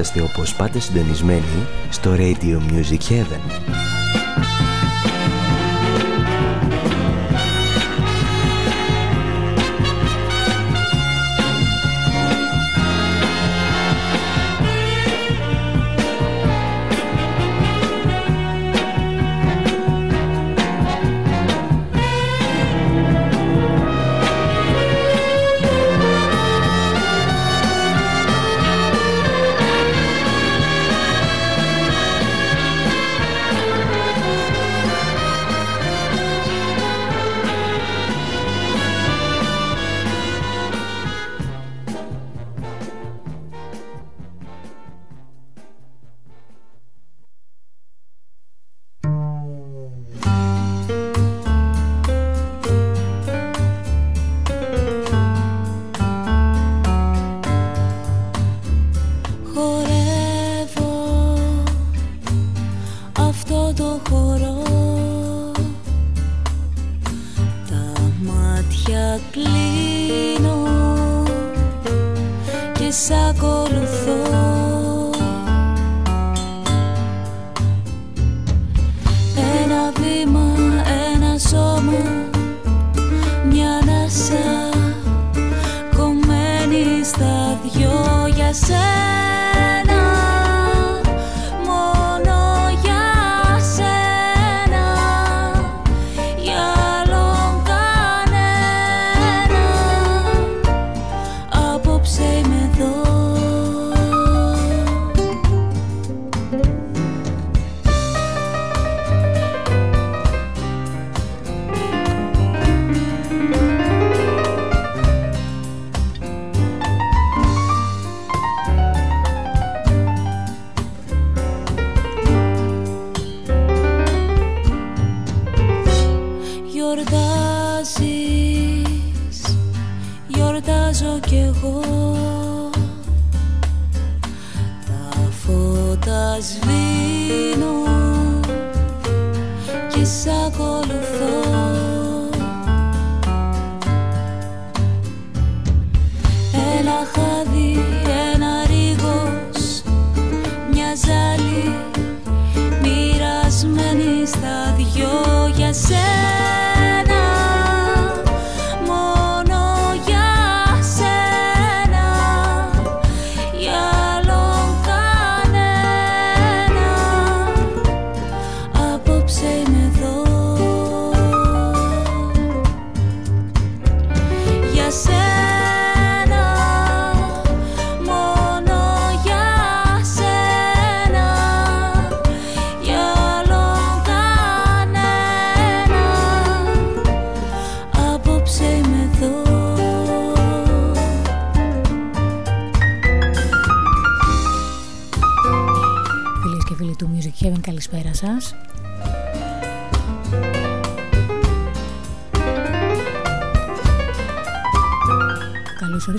Είσαστε όπως πάντα συντονισμένοι στο Radio Music Heaven. myself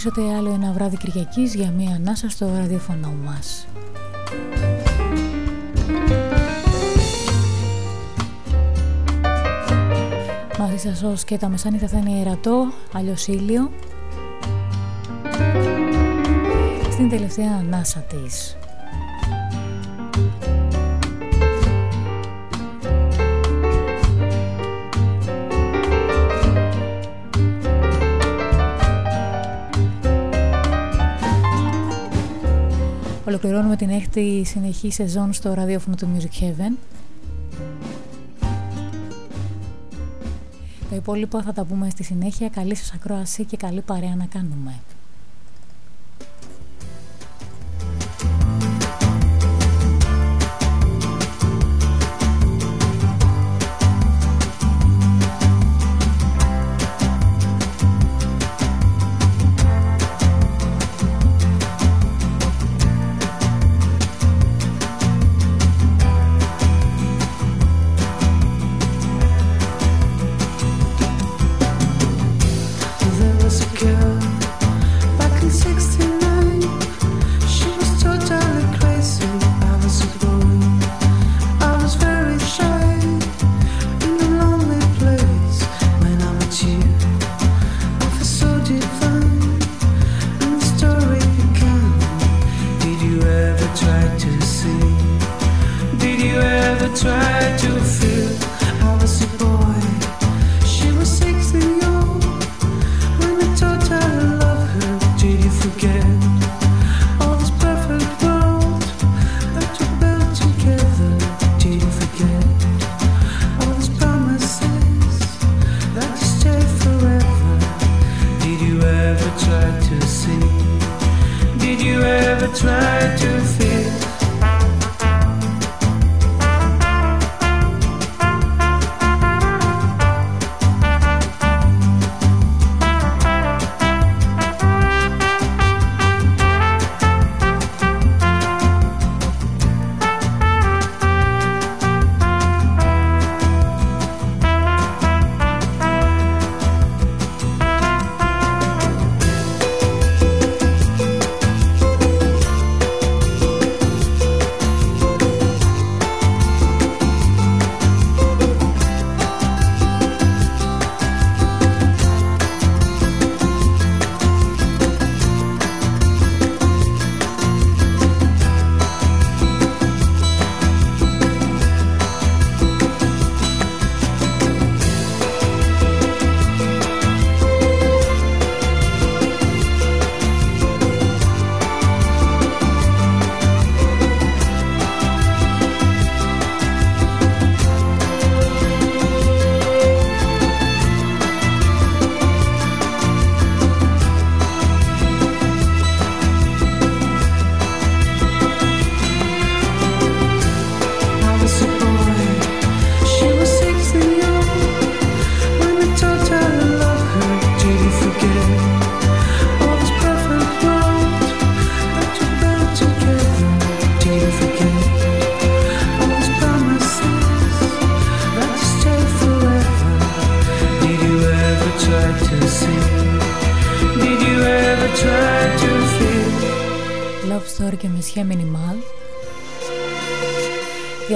ακούσατε άλλο ένα βράδυ Κυριακής για μία ανάσα στο ραδιοφωνό μας. Μαζί σας ως και τα μεσάνυχτα θα είναι ιερατό, αλλιώς ήλιο. Στην τελευταία ανάσα της. Ολοκληρώνουμε την έκτη συνεχή σεζόν στο ραδιόφωνο του Music Heaven. Το υπόλοιπο θα τα πούμε στη συνέχεια. Καλή σας ακρόαση και καλή παρέα να κάνουμε.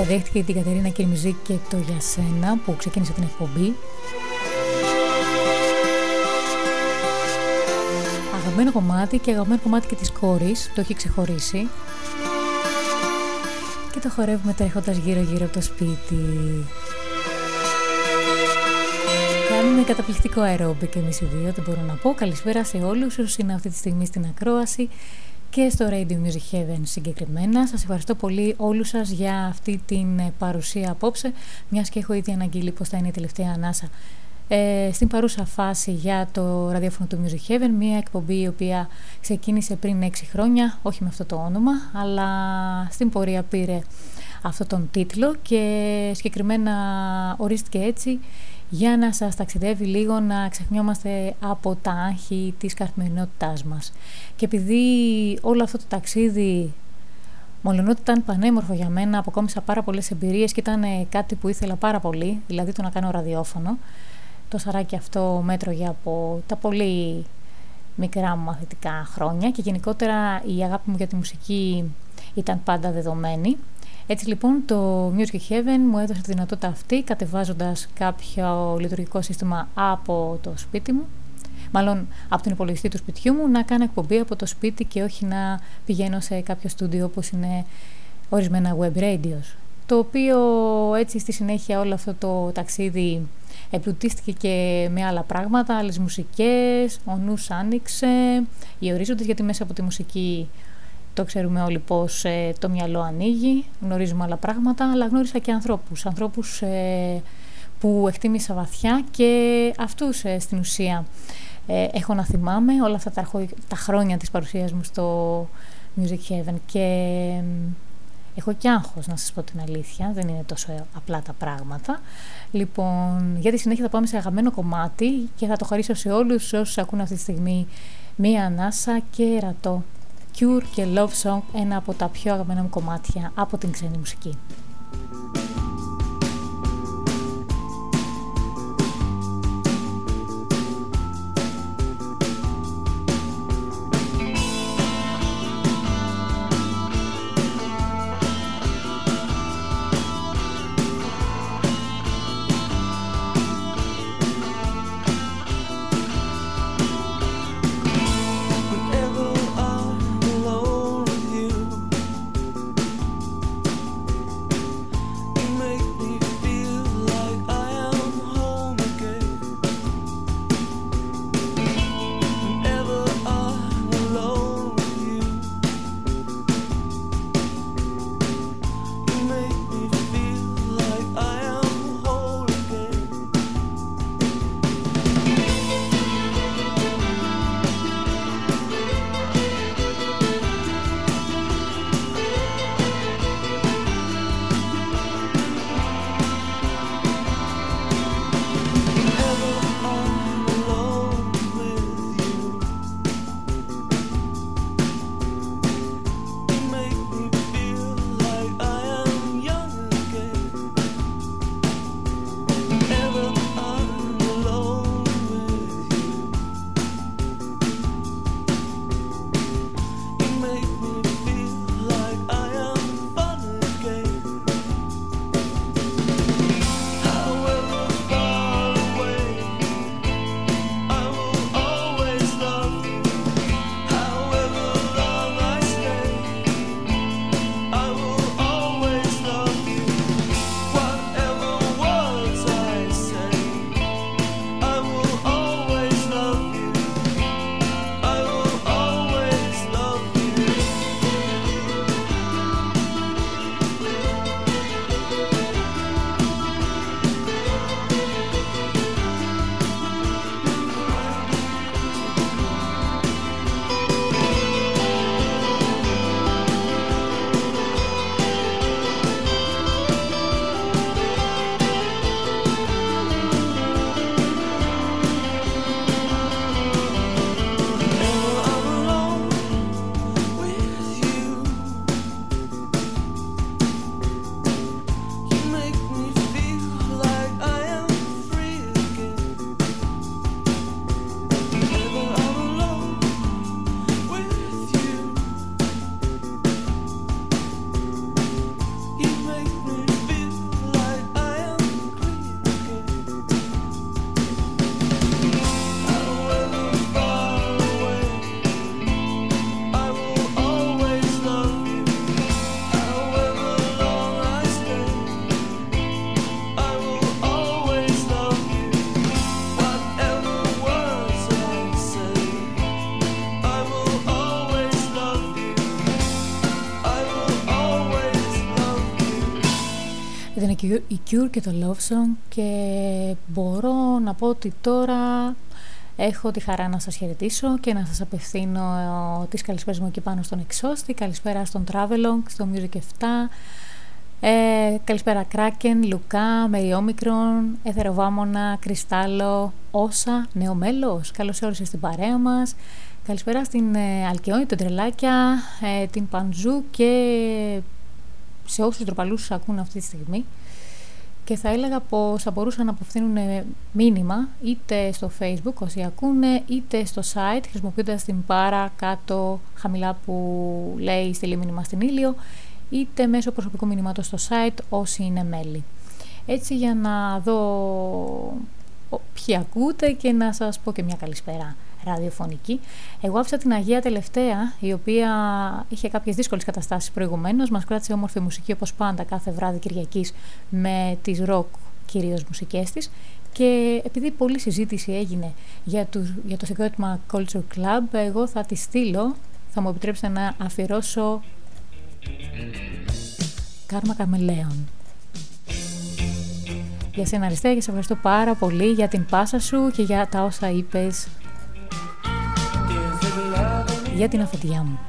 Δέχτηκε την Κατερίνα Κυρμιζή και το Για Σένα που ξεκίνησε την εκπομπή. Αγαπημένο κομμάτι και αγαπημένο κομμάτι και της κόρης, το έχει ξεχωρίσει. Και το χορεύουμε τρέχοντας γύρω γύρω από το σπίτι. Κάνουμε καταπληκτικό αερόμπι και εμείς οι δύο, δεν μπορώ να πω. Καλησπέρα σε όλους όσοι είναι αυτή τη στιγμή στην ακρόαση και στο Radio Music Heaven συγκεκριμένα. Σας ευχαριστώ πολύ όλους σας για αυτή την ε, παρουσία απόψε, μιας και έχω ήδη αναγγείλει πως θα είναι η τελευταία ανάσα ε, στην παρούσα φάση για το ραδιόφωνο του Music Heaven, μια εκπομπή η οποία ξεκίνησε πριν 6 χρόνια, όχι με αυτό το όνομα, αλλά στην πορεία πήρε αυτό τον τίτλο και συγκεκριμένα ορίστηκε έτσι για να σας ταξιδεύει λίγο να ξεχνιόμαστε από τα άγχη της καθημερινότητάς μας. Και επειδή όλο αυτό το ταξίδι Μολονότι ήταν πανέμορφο για μένα, αποκόμισα πάρα πολλές εμπειρίες και ήταν ε, κάτι που ήθελα πάρα πολύ, δηλαδή το να κάνω ραδιόφωνο. Το σαράκι αυτό μέτρωγε από τα πολύ μικρά μου μαθητικά χρόνια και γενικότερα η αγάπη μου για τη μουσική ήταν πάντα δεδομένη. Έτσι λοιπόν το Music Heaven μου έδωσε τη δυνατότητα αυτή κατεβάζοντας κάποιο λειτουργικό σύστημα από το σπίτι μου. Μάλλον από τον υπολογιστή του σπιτιού μου να κάνω εκπομπή από το σπίτι και όχι να πηγαίνω σε κάποιο στούντιο όπως είναι ορισμένα web radios. Το οποίο έτσι στη συνέχεια όλο αυτό το ταξίδι εμπλουτίστηκε και με άλλα πράγματα, άλλες μουσικές, ο νους άνοιξε, οι ορίζοντες γιατί μέσα από τη μουσική αυτό ξέρουμε όλοι πως ε, το μυαλό ανοίγει, γνωρίζουμε άλλα πράγματα, αλλά γνώρισα και ανθρώπους, ανθρώπους ε, που εκτίμησα βαθιά και αυτούς ε, στην ουσία. Έχω να θυμάμαι όλα αυτά τα, τα χρόνια της παρουσίας μου στο Music Heaven και έχω και άγχος να σας πω την αλήθεια, δεν είναι τόσο απλά τα πράγματα. Λοιπόν, για τη συνέχεια θα πάμε σε αγαπημένο κομμάτι και θα το χαρίσω σε όλους όσους ακούν αυτή τη στιγμή. Μία ανάσα και ρατώ. Cure και Love Song, ένα από τα πιο αγαπημένα μου κομμάτια από την ξένη μουσική. Η Cure και το Love Song και μπορώ να πω ότι τώρα έχω τη χαρά να σας χαιρετήσω και να σας απευθύνω ε, τις καλησπέρες μου εκεί πάνω στον Εξώστη, καλησπέρα στον Travelong, στο Music 7, ε, καλησπέρα Kraken, Λουκά, Μεριόμικρον, Εθεροβάμωνα, Κρυστάλλο, Όσα, Νέο Μέλος, καλώς όρισες στην παρέα μας. Καλησπέρα στην ε, Αλκαιόνη, τον Τρελάκια, ε, την Παντζού και σε όσους τροπαλούς ακούν αυτή τη στιγμή και θα έλεγα πως θα μπορούσαν να αποφθήνουν μήνυμα είτε στο facebook όσοι ακούνε είτε στο site χρησιμοποιώντας την πάρα κάτω χαμηλά που λέει στείλει μήνυμα στην ήλιο είτε μέσω προσωπικού μηνύματος στο site όσοι είναι μέλη. Έτσι για να δω ποιοι ακούτε και να σας πω και μια καλησπέρα ραδιοφωνική. Εγώ άφησα την Αγία τελευταία, η οποία είχε κάποιες δύσκολες καταστάσεις προηγουμένως. Μας κράτησε όμορφη μουσική όπως πάντα κάθε βράδυ Κυριακής με τις ροκ κυρίως μουσικές της. Και επειδή πολλή συζήτηση έγινε για το, για το συγκρότημα Culture Club, εγώ θα τη στείλω θα μου επιτρέψετε να αφιερώσω Κάρμα Καμελέων. Για σένα Αριστεία και σε ευχαριστώ πάρα πολύ για την πάσα σου και για τα όσα είπες για την αφεντιά μου.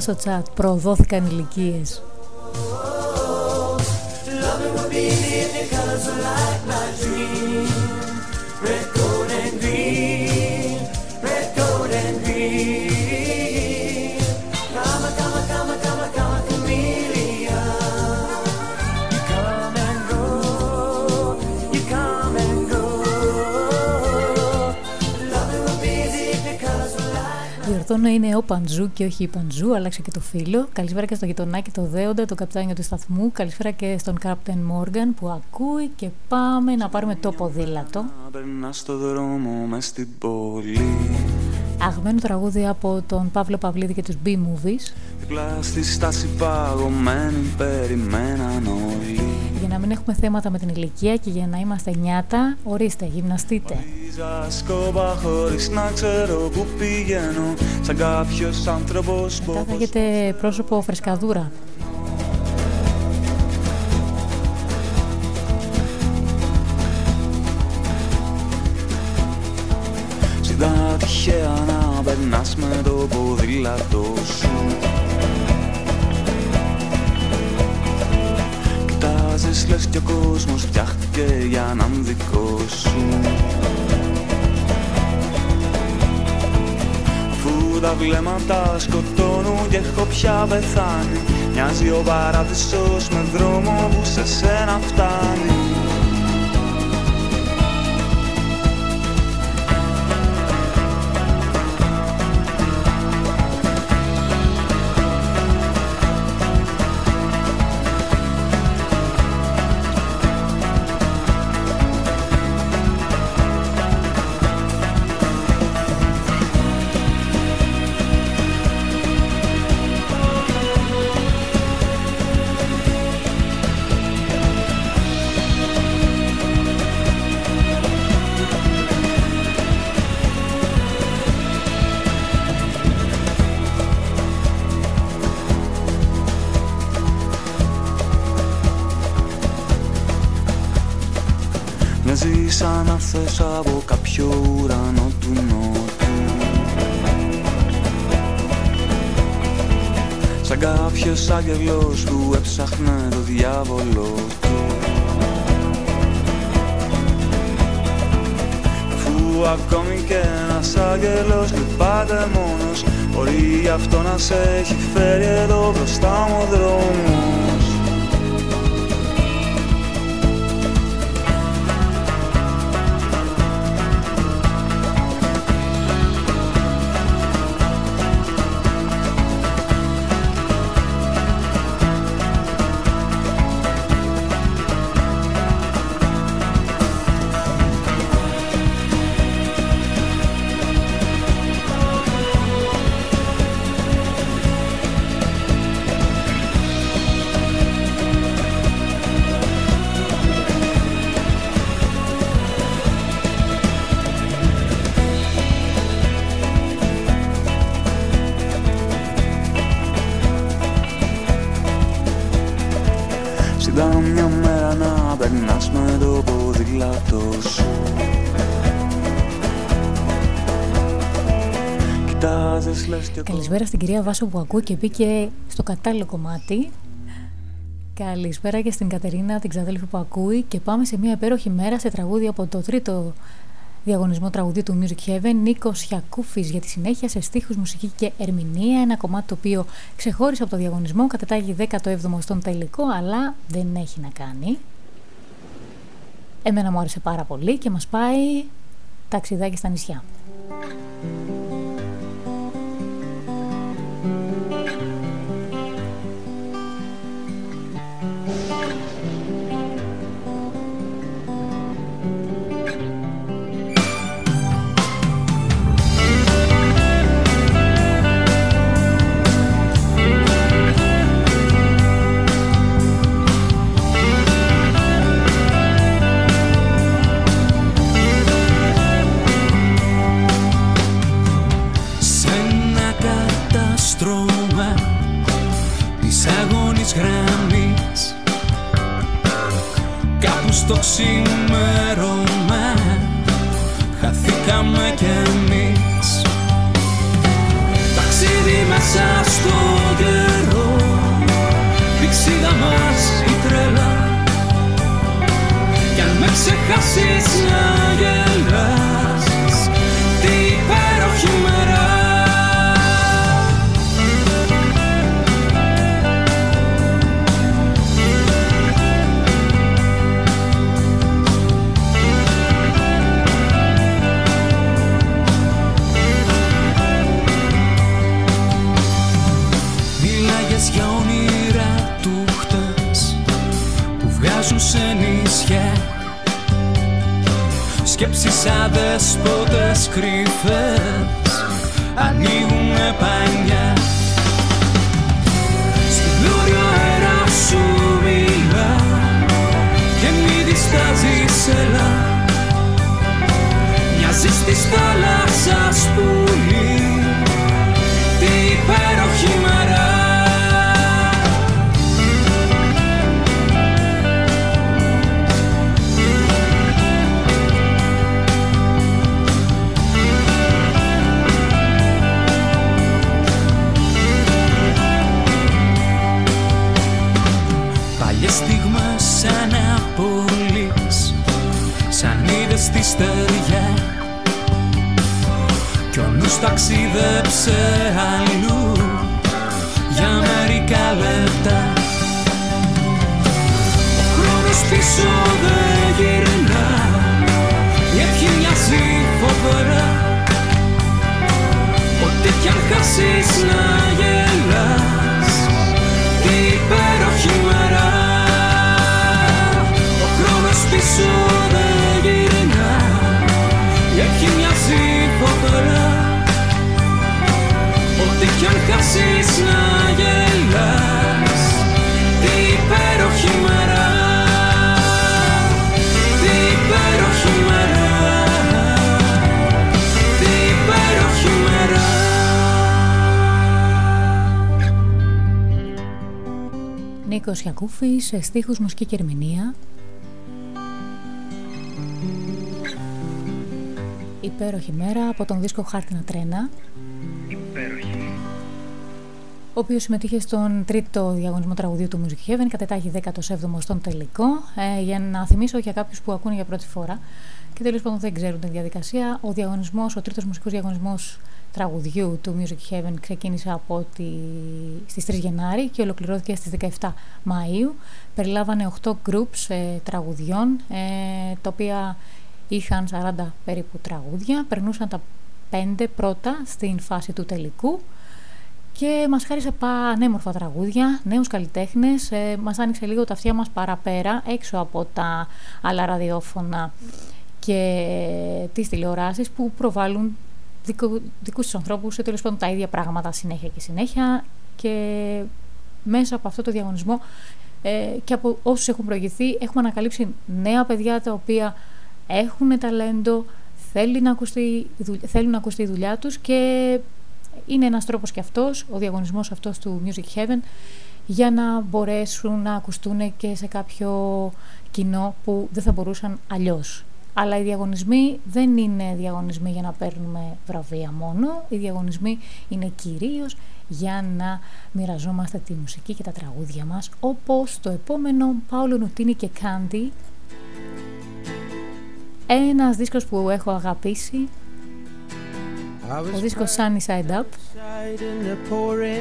Στο τσάτ. Προδόθηκαν ηλικίες. Αυτό να είναι ο Παντζού και όχι η Παντζού, άλλαξε και το φίλο. Καλησπέρα και στο γειτονάκι το Δέοντα, το καπτάνιο του σταθμού. Καλησπέρα και στον Κάπτεν Μόργαν που ακούει και πάμε να πάρουμε το ποδήλατο. στο δρόμο μες στην πόλη. Αγμένο τραγούδι από τον Παύλο Παυλίδη και τους B-Movies. Στη στάση παγωμένη περιμέναν όλοι για να μην έχουμε θέματα με την ηλικία και για να είμαστε νιάτα, ορίστε, γυμναστείτε. σκόπα χωρίς να ξέρω που πηγαίνω Σαν κάποιος άνθρωπος που... Θα έχετε πρόσωπο φρεσκαδούρα. Συντά τυχαία να περνάς με το ποδήλατο σου Κοιτάζεις λες κι ο κόσμος φτιάχτηκε για να είναι δικό σου Αφού τα βλέμματα σκοτώνουν και έχω πια πεθάνει. Μοιάζει ο παράδεισος με δρόμο που σε σένα φτάνει σαν να θες από κάποιο ουρανό του νότου. Σαν κάποιος άγγελος που έψαχνε το διάβολο του. Αφού ακόμη και ένας άγγελος λυπάται μόνος Μπορεί αυτό να σε έχει φέρει εδώ μπροστά μου δρόμος Καλησπέρα στην κυρία Βάσο που ακούει και μπήκε στο κατάλληλο κομμάτι. Καλησπέρα και στην Κατερίνα, την ξαδέλφη που ακούει. Και πάμε σε μια υπέροχη μέρα σε τραγούδι από το τρίτο διαγωνισμό τραγουδί του Music Heaven. Νίκος Χιακούφης για τη συνέχεια σε στίχους, μουσική και ερμηνεία. Ένα κομμάτι το οποίο ξεχώρισε από το διαγωνισμό, κατετάγει 17ο στον τελικό, αλλά δεν έχει να κάνει. Εμένα μου άρεσε πάρα πολύ και μας πάει ταξιδάκι στα νησιά. Νίκος Ιακούφης, στίχους, μουσική και ερμηνεία. Υπέροχη μέρα από τον δίσκο Χάρτινα Τρένα. Υπέροχη. Ο οποίος συμμετείχε στον τρίτο διαγωνισμό τραγουδίου του Music Heaven, κατετάγει 17ο στον τελικό. Ε, για να θυμίσω για κάποιους που ακούνε για πρώτη φορά και τέλος πάντων δεν ξέρουν την διαδικασία, ο διαγωνισμός, ο τρίτος μουσικός διαγωνισμός τραγουδιού του Music Heaven ξεκίνησε από τη... στις 3 Γενάρη και ολοκληρώθηκε στις 17 Μαΐου. Περιλάβανε 8 groups ε, τραγουδιών, ε, τα οποία είχαν 40 περίπου τραγούδια, περνούσαν τα 5 πρώτα στην φάση του τελικού και μας χάρισε πανέμορφα τραγούδια, νέους καλλιτέχνες, ε, μας άνοιξε λίγο τα αυτιά μας παραπέρα, έξω από τα άλλα ραδιόφωνα και τις τηλεοράσεις που προβάλλουν δικου, δικούς τους ανθρώπους ή τέλος πάντων τα ίδια πράγματα συνέχεια και συνέχεια και μέσα από αυτό το διαγωνισμό ε, και από όσους έχουν προηγηθεί έχουμε ανακαλύψει νέα παιδιά τα οποία έχουν ταλέντο, θέλουν να ακουστεί, θέλουν να ακουστεί η δουλειά τους και είναι ένας τρόπος και αυτός, ο διαγωνισμός αυτός του Music Heaven για να μπορέσουν να ακουστούν και σε κάποιο κοινό που δεν θα μπορούσαν αλλιώς. Αλλά οι διαγωνισμοί δεν είναι διαγωνισμοί για να παίρνουμε βραβεία μόνο. Οι διαγωνισμοί είναι κυρίως για να μοιραζόμαστε τη μουσική και τα τραγούδια μας όπως το επόμενο Πάολο Νουτίνη και Κάντι. Ένας δίσκος που έχω αγαπήσει. Ο δίσκος Sunny Side Up.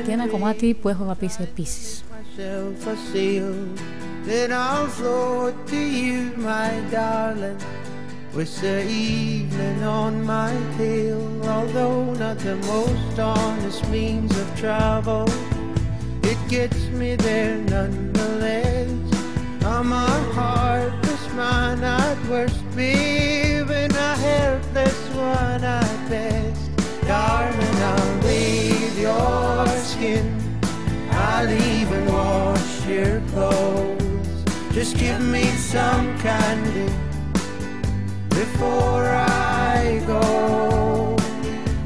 Και ένα κομμάτι που έχω αγαπήσει επίσης With the evening on my tail, although not the most honest means of travel, it gets me there nonetheless. I'm a heartless man at worst, baby, a helpless one at best. Darling, I'll bathe your skin, I'll even wash your clothes. Just give me some candy before I go.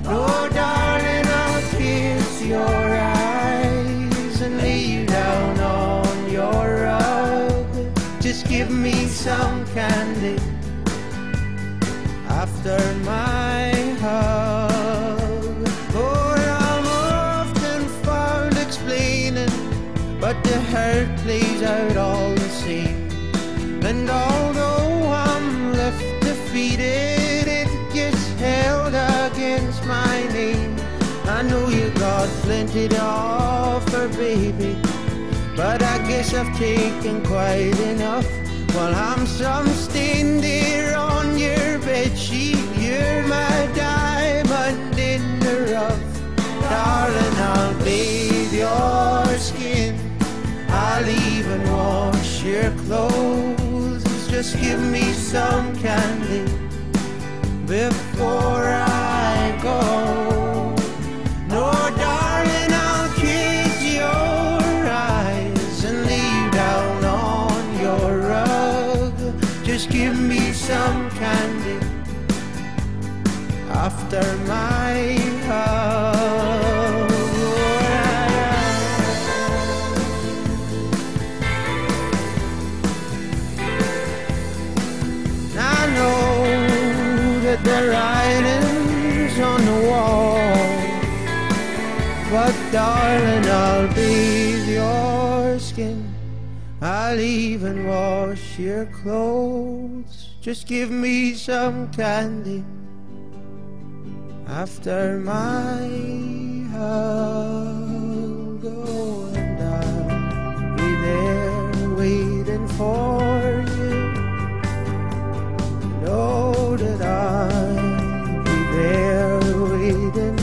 Oh, darling, I'll kiss your eyes and lay you down on your rug. Just give me some candy after my hug. Oh, I'm often found explaining, but the hurt plays out all know you got plenty to offer, baby, but I guess I've taken quite enough. While I'm some stain there on your bedsheet, you're my diamond in the rough. Darling, I'll bathe your skin, I'll even wash your clothes. Just give me some candy before I go. After my hug. I know that the writing's on the wall, but darling, I'll bathe your skin. I'll even wash your clothes. Just give me some candy after my hug. Oh, and I'll be there waiting for you know that I'll be there waiting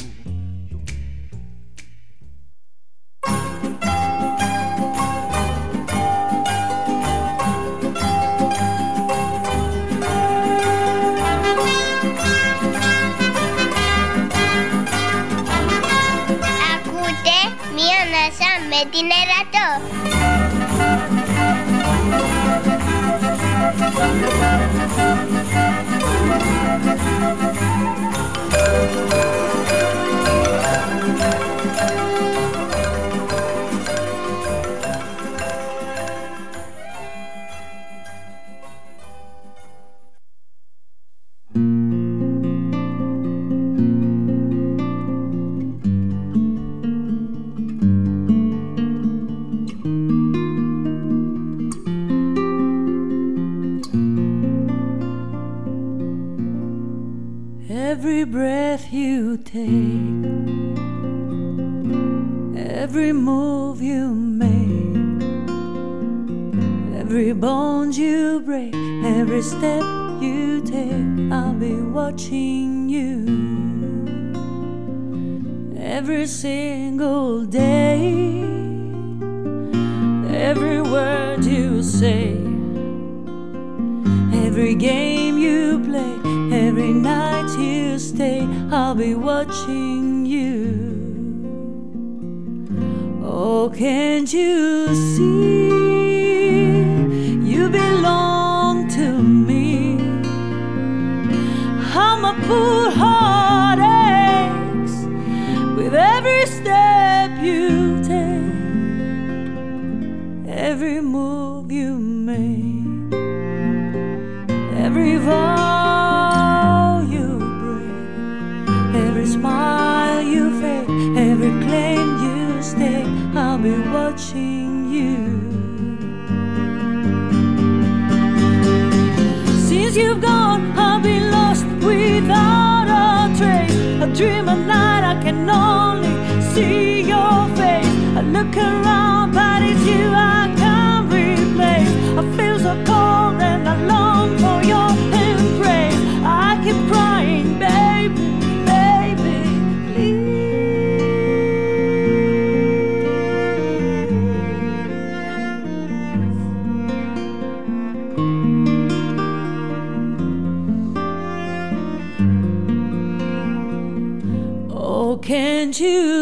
into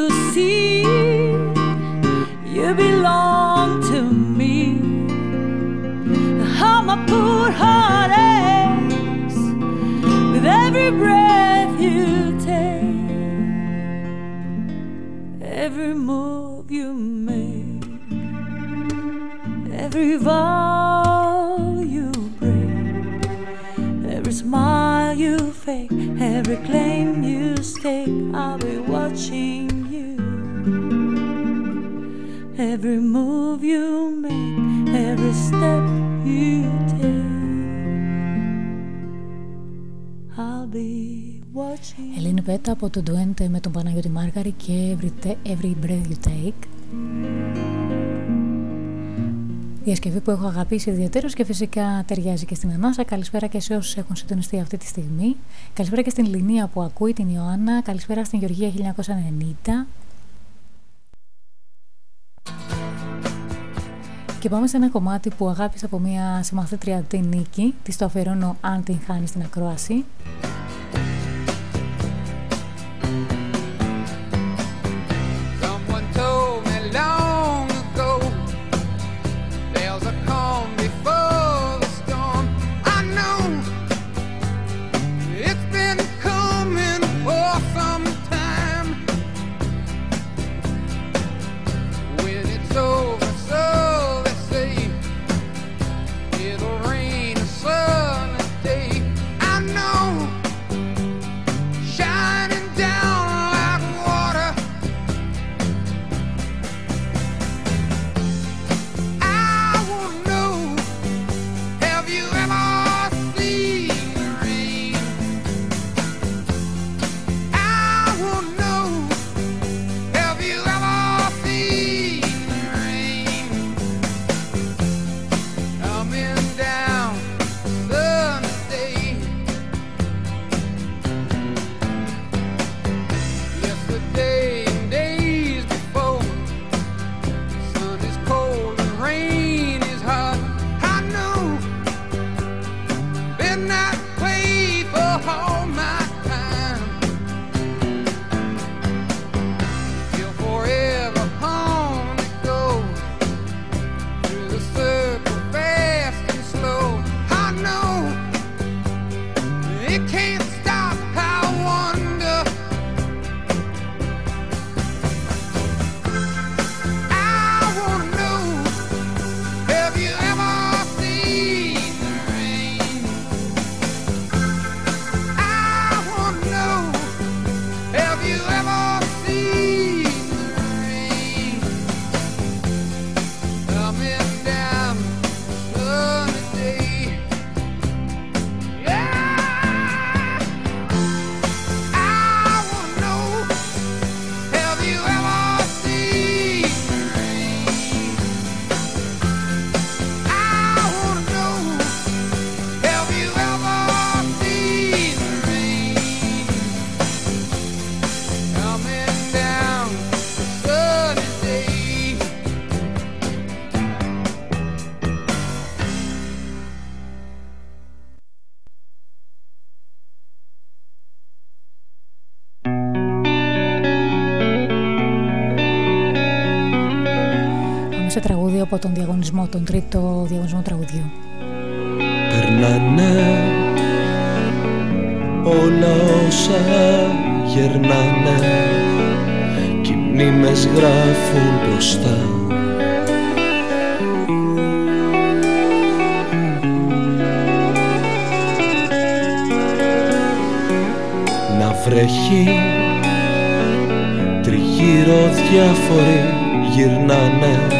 από τον Ντουέντε με τον Παναγιώτη Μάργαρη και Every, Every Breath You Take. Διασκευή που έχω αγαπήσει ιδιαίτερως και φυσικά ταιριάζει και στην ανάσα. Καλησπέρα και σε όσους έχουν συντονιστεί αυτή τη στιγμή. Καλησπέρα και στην Λινία που ακούει, την Ιωάννα. Καλησπέρα στην Γεωργία 1990. Και πάμε σε ένα κομμάτι που αγάπησα από μια συμμαθήτρια την Νίκη. Της το αφιερώνω αν την χάνεις στην ακρόαση. Από τον διαγωνισμό, τον τρίτο διαγωνισμό τραγουδιού. Περνάνε όλα όσα γερνάνε κι οι μνήμες γράφουν μπροστά Να βρέχει τριγύρω διάφοροι γυρνάνε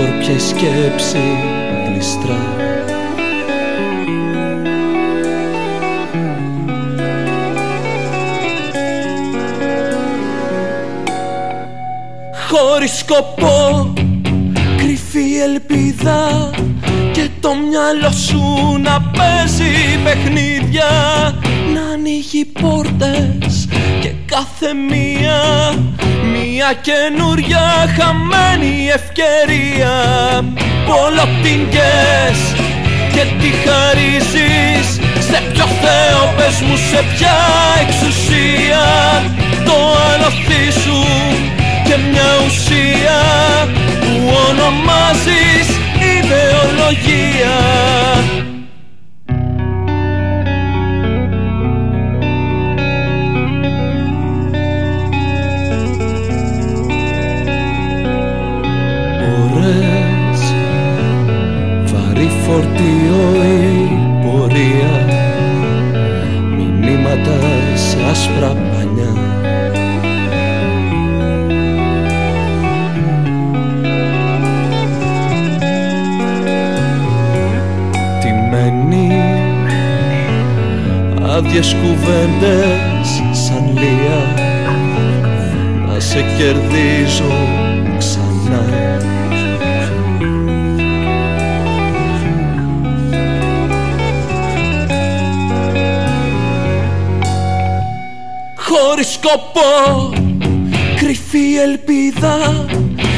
στα σκόρπια η σκέψη γλιστρά. Χωρίς σκοπό Κρυφή ελπίδα και το μυαλό σου να παίζει παιχνίδια Να ανοίγει πόρτες και κάθε μία Μια καινούρια χαμένη ευκαιρία. Όλο την και τι χαρίζεις. Σε ποιο Θεό πες μου σε ποια εξουσία. Το άλλο σου και μια ουσία που ονομάζεις ιδεολογία φορτίο η πορεία. Μηνύματα σε άσπρα άδειες κουβέντες σαν λία. Να σε κερδίζω σκοπό. Κρυφή ελπίδα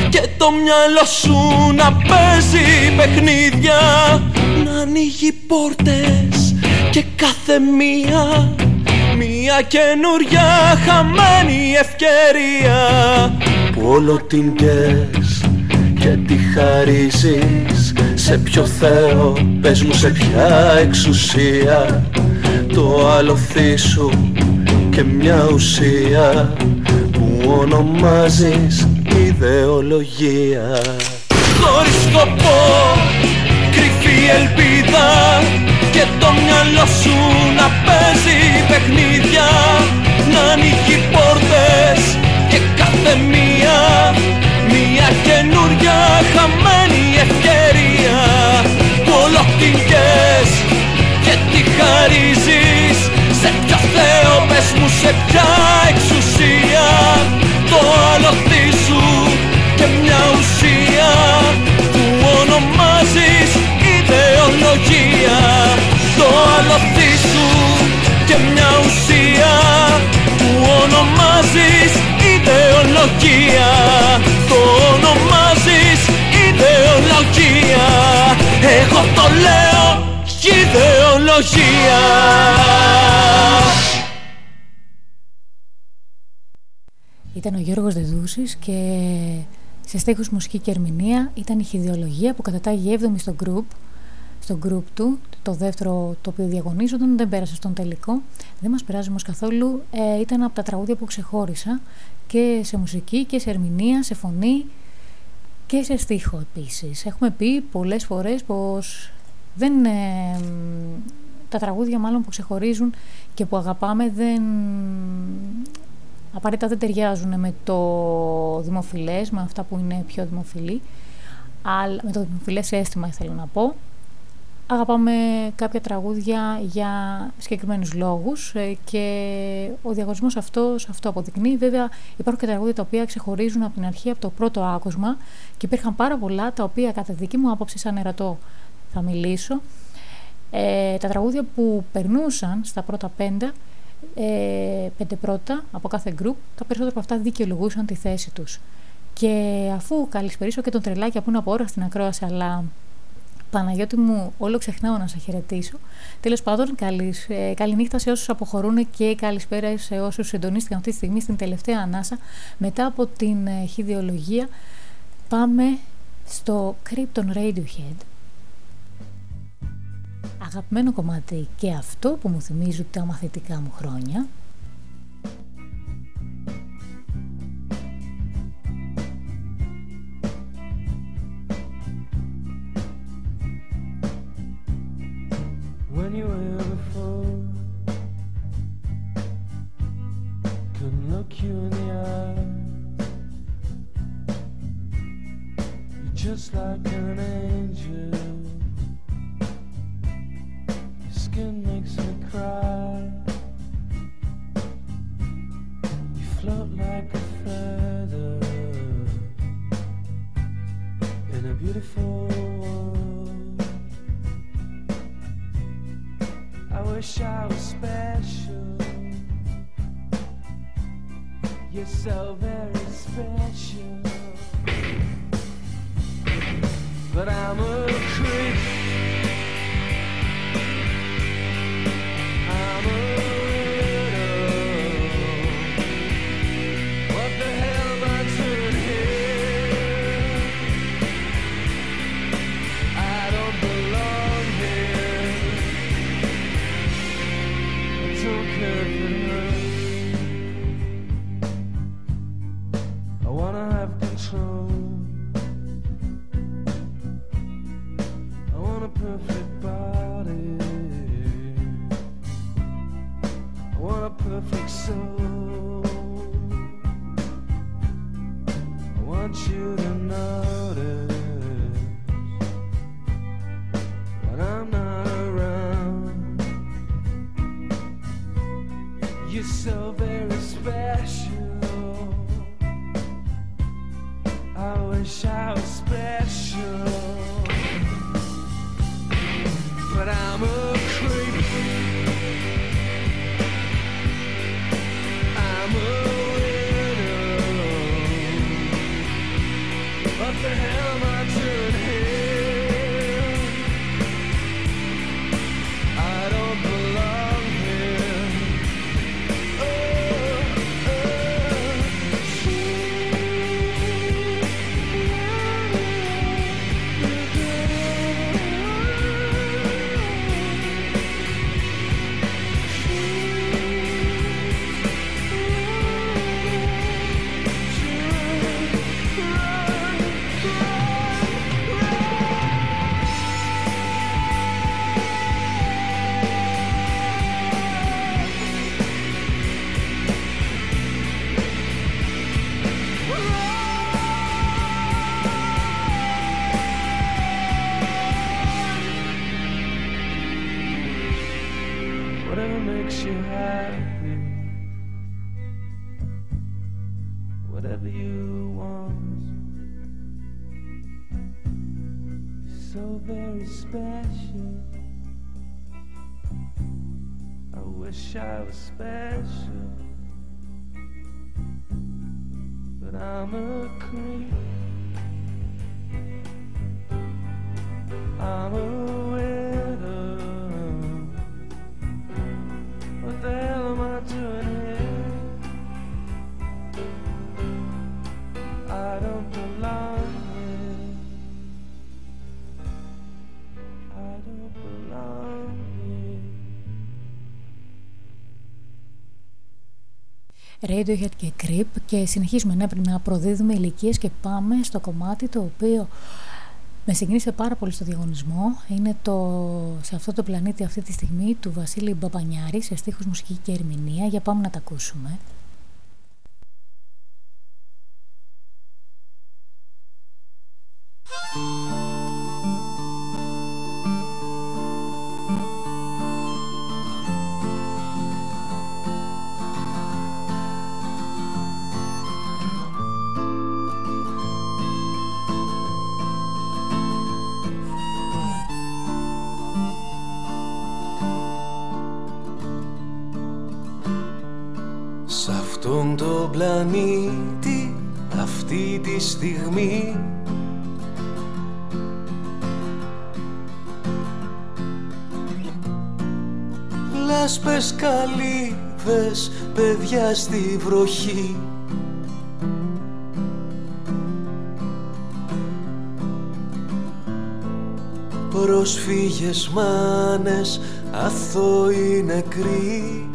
και το μυαλό σου να παίζει παιχνίδια. Να ανοίγει πόρτες και κάθε μία Μία καινούρια χαμένη ευκαιρία. Που όλο την κες και τη χαρίζεις. Σε ποιο Θεό, πες μου σε ποια εξουσία. Το άλλο σου και μια ουσία Που ονομάζεις ιδεολογία. Χωρίς σκοπό, κρυφή ελπίδα και το μυαλό σου να παίζει παιχνίδια να ανοίγει πόρτες και κάθε μία μία καινούρια χαμένη ευκαιρία που όλο την και τη χαρίζεις. σε ποιο Θεό πες μου σε ποια εξουσία το άλλο σου και μια ουσία που ονομάζεις ιδεολογία. Το αλωθή σου και μια ουσία που ονομάζεις ιδεολογία. Το ονομάζεις ιδεολογία. Εγώ το λέω ιδεολογία Ήταν ο Γιώργος Δεδούσης και σε στίχους μουσική και ερμηνεία ήταν η χειδεολογία που κατατάγει 7η στο group στο group του, το δεύτερο το οποίο διαγωνίζονταν, δεν πέρασε στον τελικό. Δεν μας πειράζει όμως καθόλου, ε, ήταν από τα τραγούδια που ξεχώρισα και σε μουσική και σε ερμηνεία, σε φωνή και σε στίχο επίσης. Έχουμε πει πολλές φορές πως δεν, ε, τα τραγούδια μάλλον που ξεχωρίζουν και που αγαπάμε δεν απαραίτητα δεν ταιριάζουν με το δημοφιλές, με αυτά που είναι πιο δημοφιλή, αλλά, με το δημοφιλές αίσθημα θέλω να πω αγαπάμε κάποια τραγούδια για συγκεκριμένους λόγους ε, και ο διαγωνισμός αυτός αυτό αποδεικνύει. Βέβαια υπάρχουν και τραγούδια τα οποία ξεχωρίζουν από την αρχή από το πρώτο άκουσμα και υπήρχαν πάρα πολλά τα οποία κατά δική μου άποψη σαν ερατό θα μιλήσω. Ε, τα τραγούδια που περνούσαν στα πρώτα πέντε, ε, πέντε πρώτα από κάθε γκρουπ, τα περισσότερα από αυτά δικαιολογούσαν τη θέση τους. Και αφού καλησπερίσω και τον Τρελάκια που είναι από ώρα στην ακρόαση, αλλά Παναγιώτη μου, όλο ξεχνάω να σε χαιρετήσω. Τέλος πάντων, καλή, ε, καλή νύχτα σε όσους αποχωρούν και καλησπέρα σε όσους συντονίστηκαν αυτή τη στιγμή στην τελευταία ανάσα. Μετά από την ε, χειδιολογία, πάμε στο Krypton Radiohead Αγαπημένο κομμάτι και αυτό που μου θυμίζει τα μαθητικά μου χρόνια. Skin makes me cry. You float like a feather in a beautiful world. I wish I was special. You're so very special. But I'm a creep. summer. Radiohead και Creep και συνεχίζουμε να, να προδίδουμε ηλικίες και πάμε στο κομμάτι το οποίο με συγκίνησε πάρα πολύ στο διαγωνισμό. Είναι το, σε αυτό το πλανήτη αυτή τη στιγμή του Βασίλη Μπαμπανιάρη σε στίχους μουσική και ερμηνεία. Για πάμε να τα ακούσουμε. πλανήτη παιδιά στη βροχή. Πρόσφυγες μάνες αθώοι νεκροί.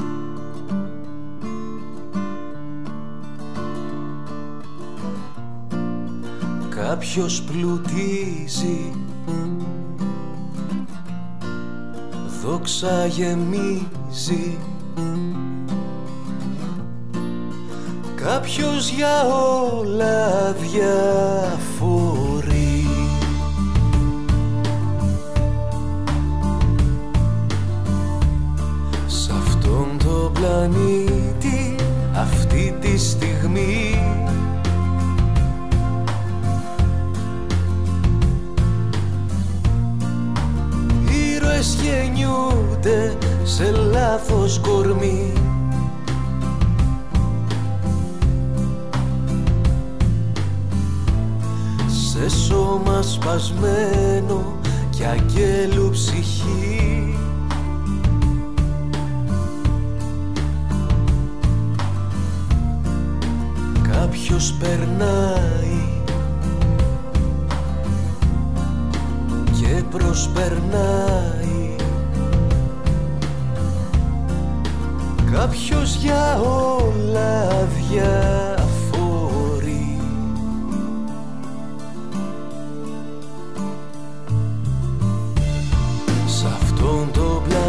Κάποιος πλουτίζει. Δόξα γεμίζει Κάποιος για όλα διαφορεί. Σ' αυτόν τον πλανήτη αυτή τη στιγμή. Ήρωες γεννιούνται σε λάθος κορμί σώμα σπασμένο και αγγέλου ψυχή. Κάποιος περνάει και προσπερνάει. Κάποιος για όλα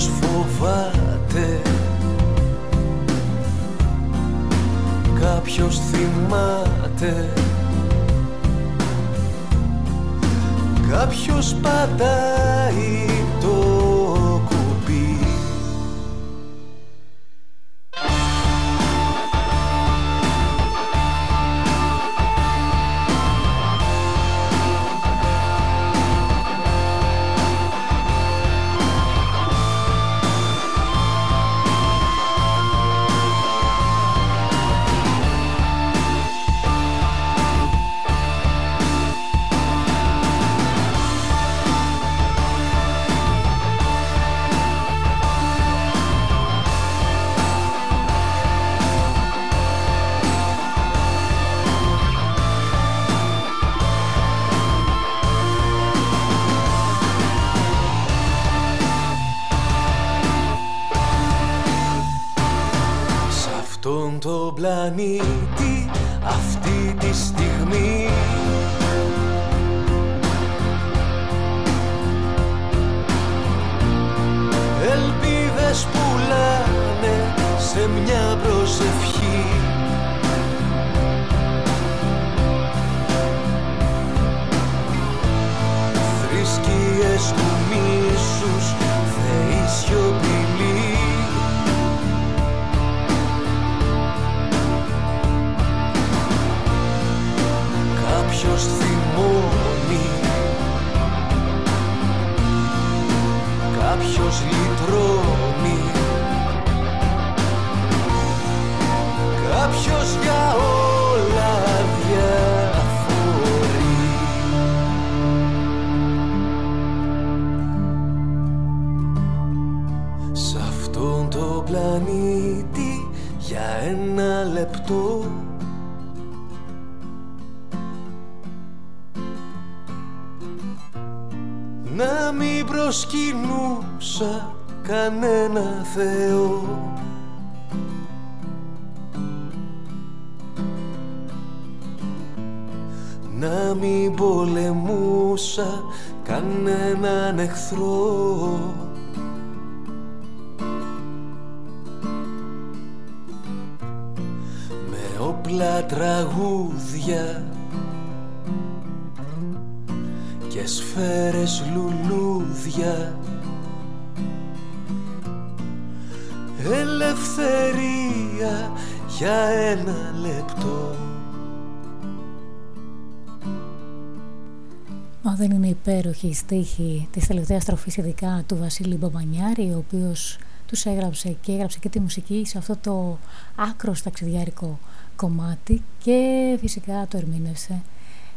Κάποιος φοβάται. Κάποιος θυμάται. Κάποιος πατάει λουλούδια Ελευθερία για ένα λεπτό δεν είναι υπέροχη η στίχη της τελευταίας στροφής ειδικά του Βασίλη Μπαμπανιάρη ο οποίος τους έγραψε και έγραψε και τη μουσική σε αυτό το άκρο ταξιδιάρικο κομμάτι και φυσικά το ερμήνευσε.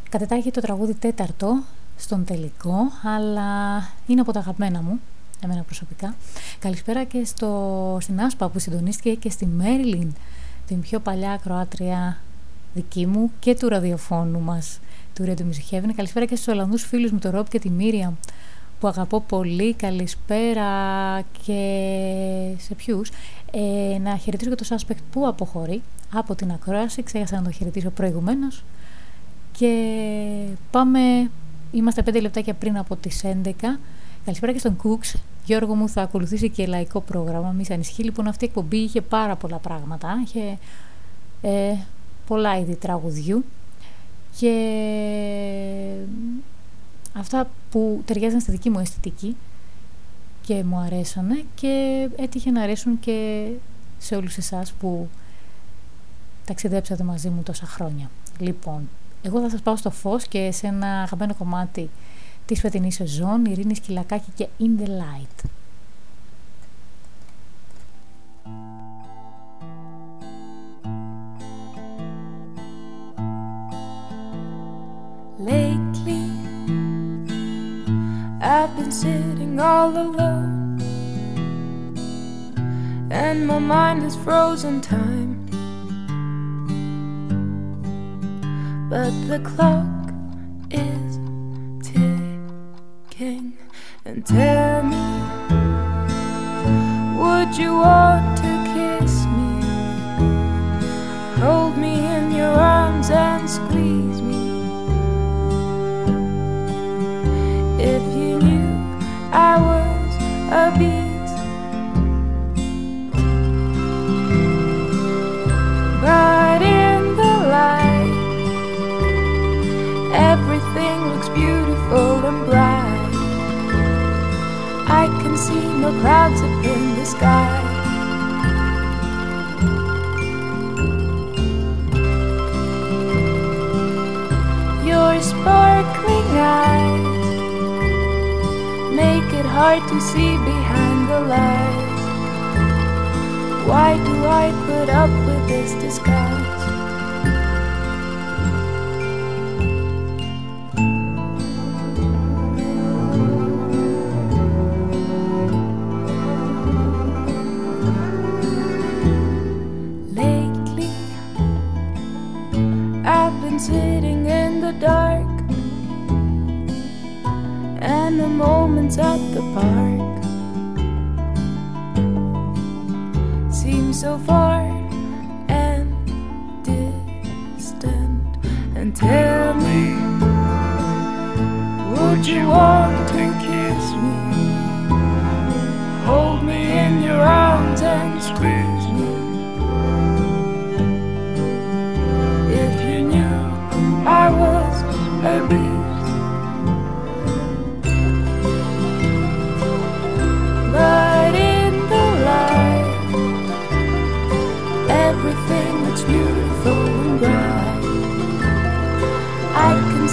Κατετάγει το τραγούδι τέταρτο στον τελικό, αλλά είναι από τα αγαπημένα μου, εμένα προσωπικά. Καλησπέρα και στο, στην Άσπα που συντονίστηκε και στη Μέριλιν, την πιο παλιά Κροάτρια δική μου και του ραδιοφώνου μας, του Radio Music Heaven. Καλησπέρα και στους Ολλανδούς φίλους μου, τον Ρόπ και τη Μύρια, που αγαπώ πολύ. Καλησπέρα και σε ποιους. Ε, να χαιρετήσω και το Suspect που αποχωρεί από την ακρόαση. Ξέχασα να το χαιρετήσω προηγουμένως. Και πάμε, είμαστε 5 λεπτάκια πριν από τις 11. Καλησπέρα και στον Cooks. Γιώργο μου θα ακολουθήσει και λαϊκό πρόγραμμα. Μη σε ανησυχεί. Λοιπόν, αυτή η εκπομπή είχε πάρα πολλά πράγματα. Είχε ε, πολλά είδη τραγουδιού. Και αυτά που ταιριάζαν στη δική μου αισθητική και μου αρέσανε και έτυχε να αρέσουν και σε όλους εσάς που ταξιδέψατε μαζί μου τόσα χρόνια. Λοιπόν, εγώ θα σας πάω στο φως και σε ένα αγαπημένο κομμάτι της φετινής σεζόν, Ειρήνης Σκυλακάκη και In The Light. Lately, I've been sitting all alone, and my mind is frozen time. But the clock is ticking, and tell me, would you want to kiss me? Hold me in your arms and squeeze me. If you knew I was a beast, can see no clouds up in the sky. Your sparkling eyes make it hard to see behind the lies. Why do I put up with this disguise? Sitting in the dark and the moments at the park seem so far and distant. And tell me, would you want to kiss me? Hold me in your arms and squeeze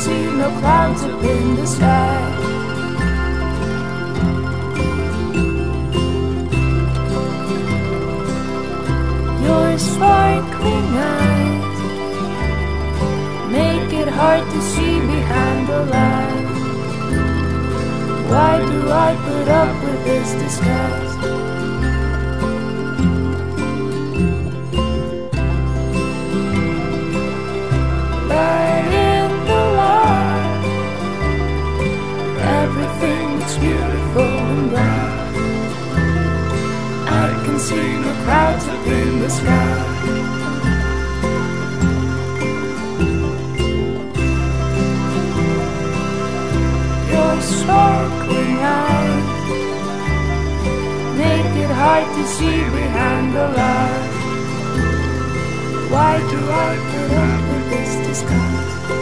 see no clouds up in the sky. Why do I put up with this disguise? But in the light, everything beautiful and bright. I can see the clouds up in the sky. Sparkling eyes make it hard to see behind the lies. Why do I put up with this disguise?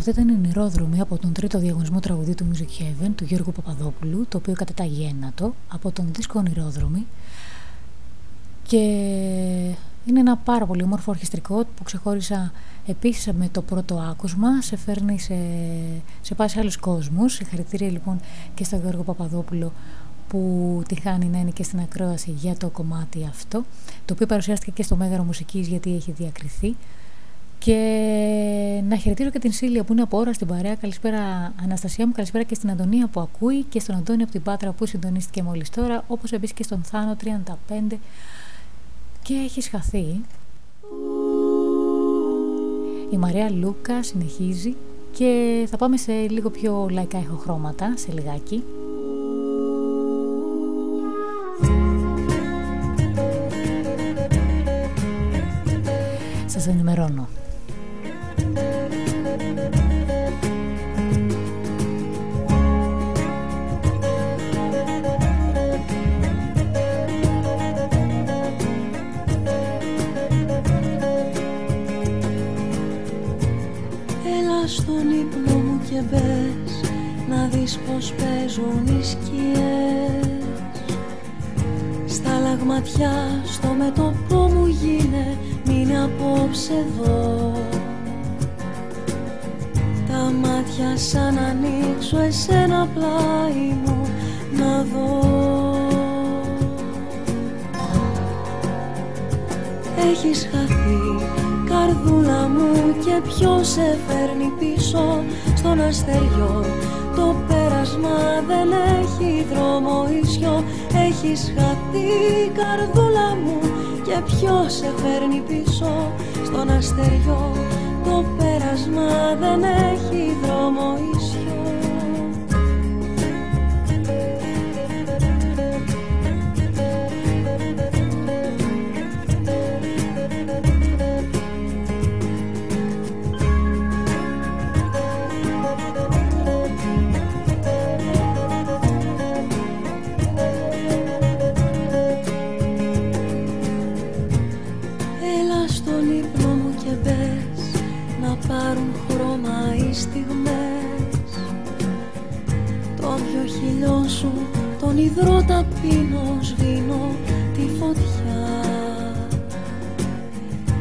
Αυτό ήταν η νερόδρομη από τον τρίτο διαγωνισμό τραγουδίου του Music Heaven του Γιώργου Παπαδόπουλου, το οποίο κατετάγει ένατο από τον δίσκο Ονειρόδρομη. Και είναι ένα πάρα πολύ όμορφο ορχιστρικό που ξεχώρισα επίσης με το πρώτο άκουσμα. Σε φέρνει σε, σε πάει σε άλλους κόσμους. Συγχαρητήρια λοιπόν και στον Γιώργο Παπαδόπουλο που τη χάνει να είναι και στην ακρόαση για το κομμάτι αυτό, το οποίο παρουσιάστηκε και στο Μέγαρο Μουσικής γιατί έχει διακριθεί. Και να χαιρετήσω και την Σίλια που είναι από ώρα στην παρέα. Καλησπέρα Αναστασία μου, καλησπέρα και στην Αντωνία που ακούει και στον Αντώνιο από την Πάτρα που συντονίστηκε μόλις τώρα, όπως επίσης και στον Θάνο 35 και έχει χαθεί. Η Μαρία Λούκα συνεχίζει και θα πάμε σε λίγο πιο λαϊκά ηχοχρώματα, σε λιγάκι. Σας ενημερώνω. Στον ύπνο μου και μπες να δεις πως παίζουν οι σκιές. Στα λαγματιά στο μέτωπό μου γίνε μείνε απόψε εδώ. Τα μάτια σαν να ανοίξω εσένα πλάι μου να δω. Έχεις χαθεί καρδούλα μου και ποιος σε φέρνει πίσω στον αστεριό το πέρασμα δεν έχει δρόμο ίσιο. Έχεις χαθεί καρδούλα μου και ποιος σε φέρνει πίσω στον αστεριό το πέρασμα δεν έχει δρόμο ίσιο υδρό ταπεινός σβήνω τη φωτιά.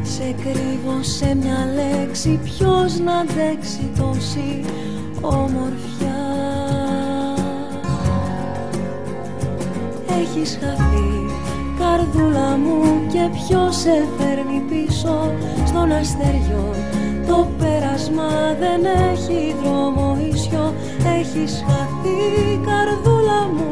Σε κρύβω σε μια λέξη ποιος να αντέξει τόση ομορφιά. Έχεις χαθεί καρδούλα μου και ποιος σε φέρνει πίσω στον αστεριό το πέρασμα δεν έχει δρόμο ίσιο. Έχεις χαθεί καρδούλα μου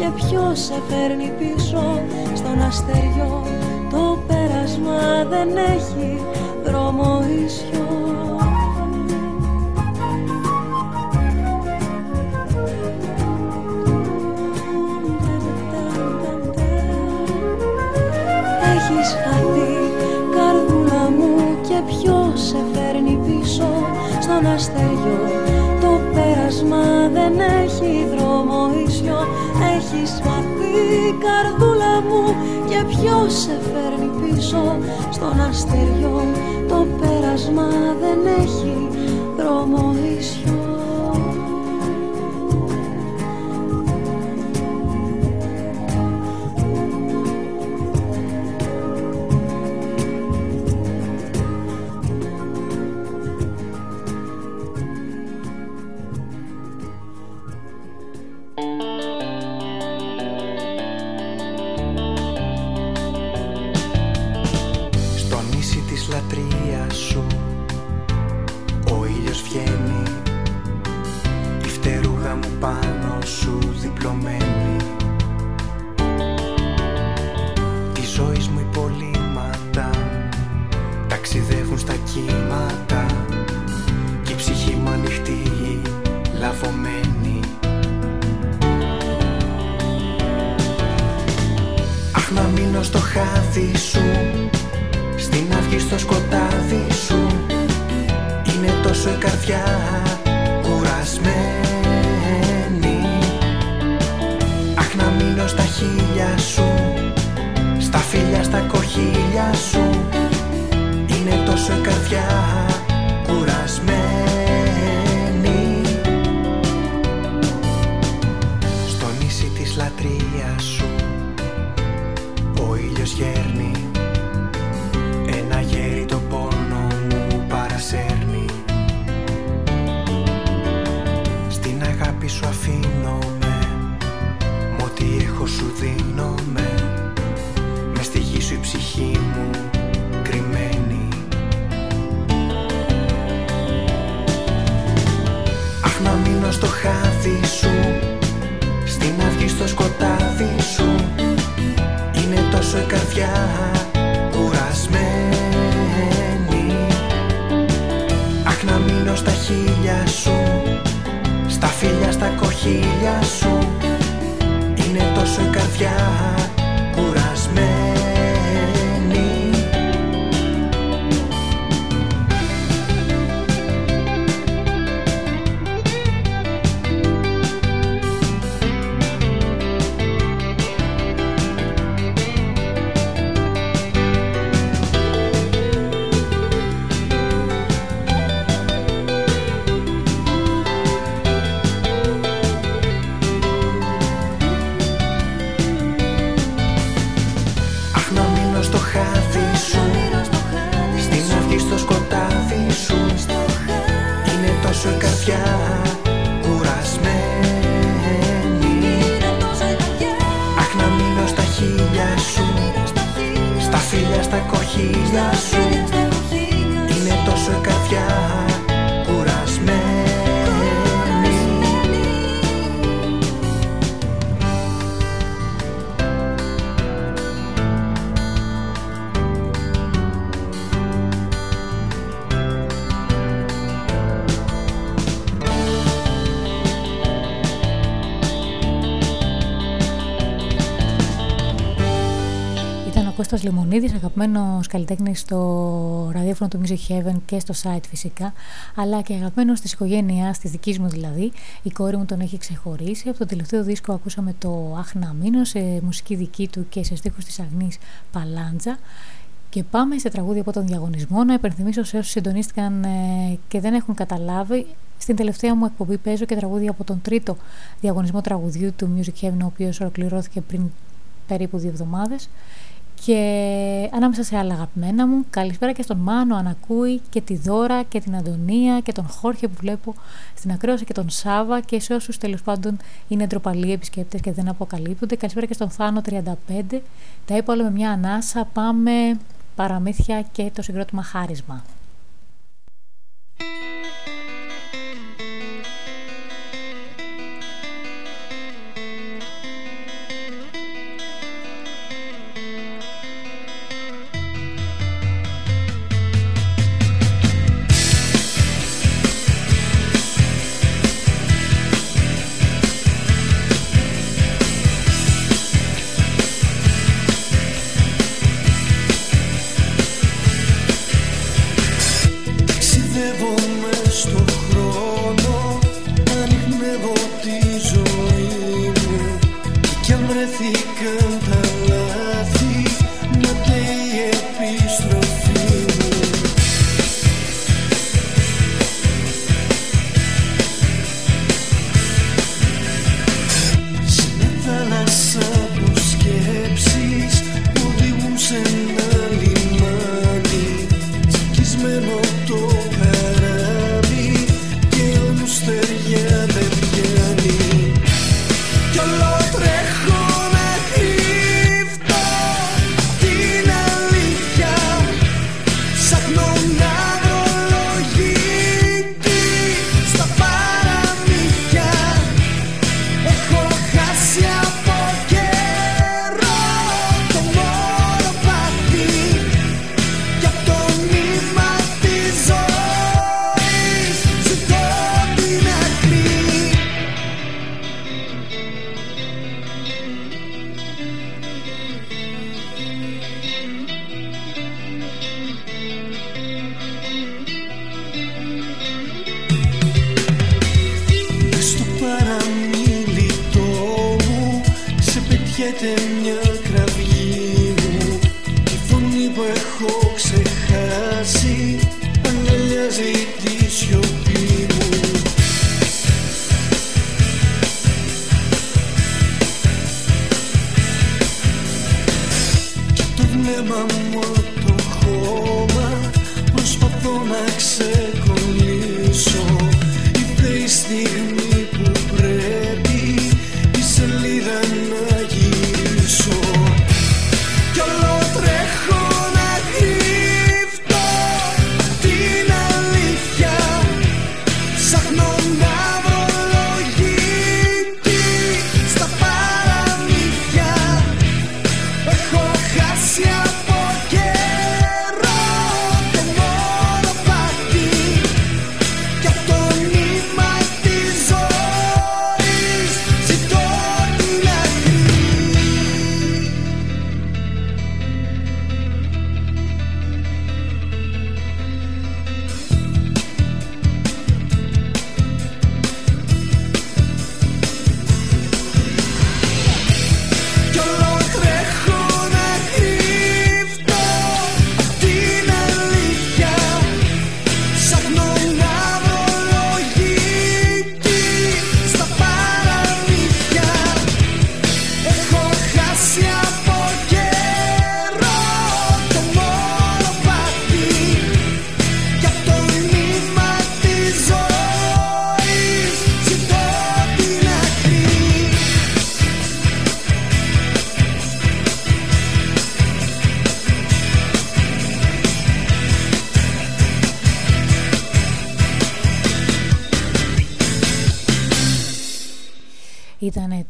και ποιος σε φέρνει πίσω στον αστεριό το πέρασμα δεν έχει δρόμο ίσιο. Έχεις χαθεί καρδούλα μου και ποιος σε φέρνει πίσω στον αστεριό το πέρασμα δεν έχει δρόμο ίσιο. Έχεις χαθεί καρδούλα μου και ποιος σε φέρνει πίσω. Στον αστεριό το πέρασμα δεν έχει δρόμο ίσιο Κώστας Λεμονίδης, αγαπημένος καλλιτέχνης στο ραδιόφωνο του Music Heaven και στο site φυσικά, αλλά και αγαπημένος της οικογένειας, της δικής μου δηλαδή. Η κόρη μου τον έχει ξεχωρίσει. Από το τελευταίο δίσκο ακούσαμε το Άχνα Μήνο σε μουσική δική του και σε στίχους της Αγνής Παλάντζα. Και πάμε σε τραγούδια από τον διαγωνισμό. Να υπενθυμίσω σε όσους συντονίστηκαν ε, και δεν έχουν καταλάβει, στην τελευταία μου εκπομπή παίζω και τραγούδια από τον τρίτο διαγωνισμό τραγουδιού του Music Heaven, ο οποίος ολοκληρώθηκε πριν περίπου δύο εβδομάδες και ανάμεσα σε άλλα αγαπημένα μου καλησπέρα και στον Μάνο Ανακούη και τη Δώρα και την Αντωνία και τον Χόρχε που βλέπω στην ακρόαση και τον Σάβα και σε όσους τέλος πάντων είναι ντροπαλοί επισκέπτες και δεν αποκαλύπτονται. Καλησπέρα και στον Θάνο 35 τα είπα όλα με μια ανάσα. Πάμε παραμύθια και το συγκρότημα χάρισμα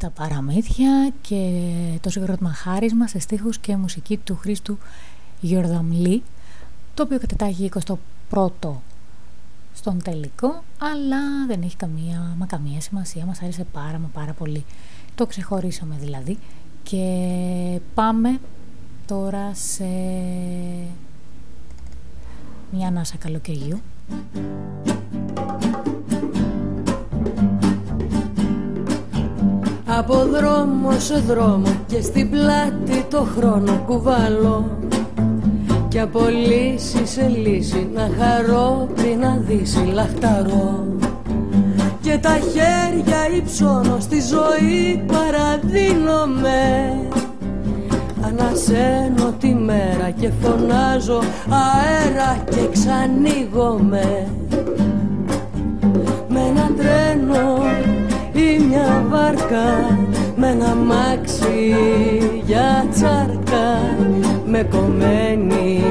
τα παραμύθια και το συγκρότημα χάρισμα σε στίχους και μουσική του Χρήστου Γιορδαμλή το οποίο κατετάγει 21ο στον τελικό αλλά δεν έχει καμία, μα καμία σημασία. Μας άρεσε πάρα μα πάρα πολύ. Το ξεχωρίσαμε δηλαδή. Και πάμε τώρα σε μια ανάσα καλοκαιριού Από δρόμο σε δρόμο και στην πλάτη το χρόνο κουβάλω και από λύση σε λύση να χαρώ πριν να δύσει λαχταρώ. Και τα χέρια υψώνω στη ζωή παραδίνομαι. Ανασένω τη μέρα και φωνάζω αέρα και ξανοίγομαι. Με ένα τρένο ή μια βάρκα με ένα μάξι για τσάρκα με κομμένη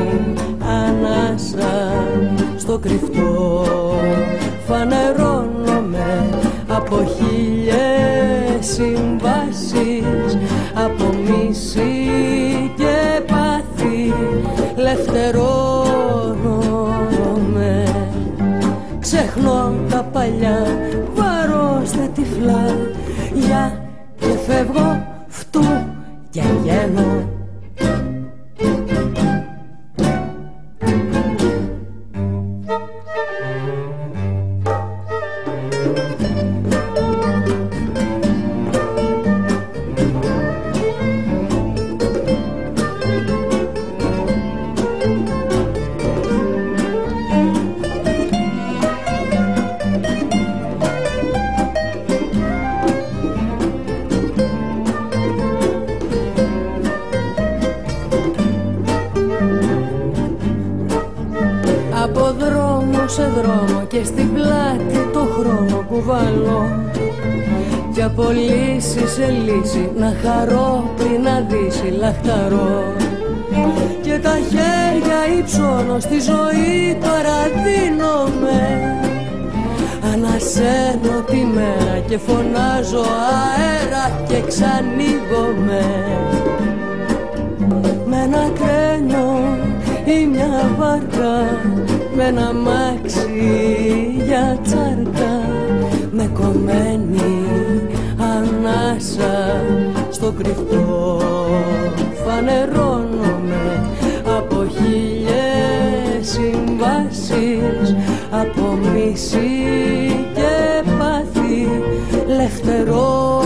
ανάσα στο κρυφτό. Φανερώνομαι από χίλιες συμβάσεις από μίση και πάθη. Λευτερώνομαι. Ξεχνώ τα παλιά βαρώ τυφλά για και φεύγω φτού και γένω σε λύση Να χαρώ πριν να δύσει λαχταρώ. Και τα χέρια υψώνω στη ζωή παραδίνομαι. Ανασένω τη μέρα και φωνάζω αέρα και ξανοίγομαι. Με ένα κρένιο ή μια βάρκα με ένα μάξι για τσάρκα με κομμένη ανάσα στο κρυφτό φανερώνομαι από χίλιες συμβάσεις από μίση και πάθη λευτερώνομαι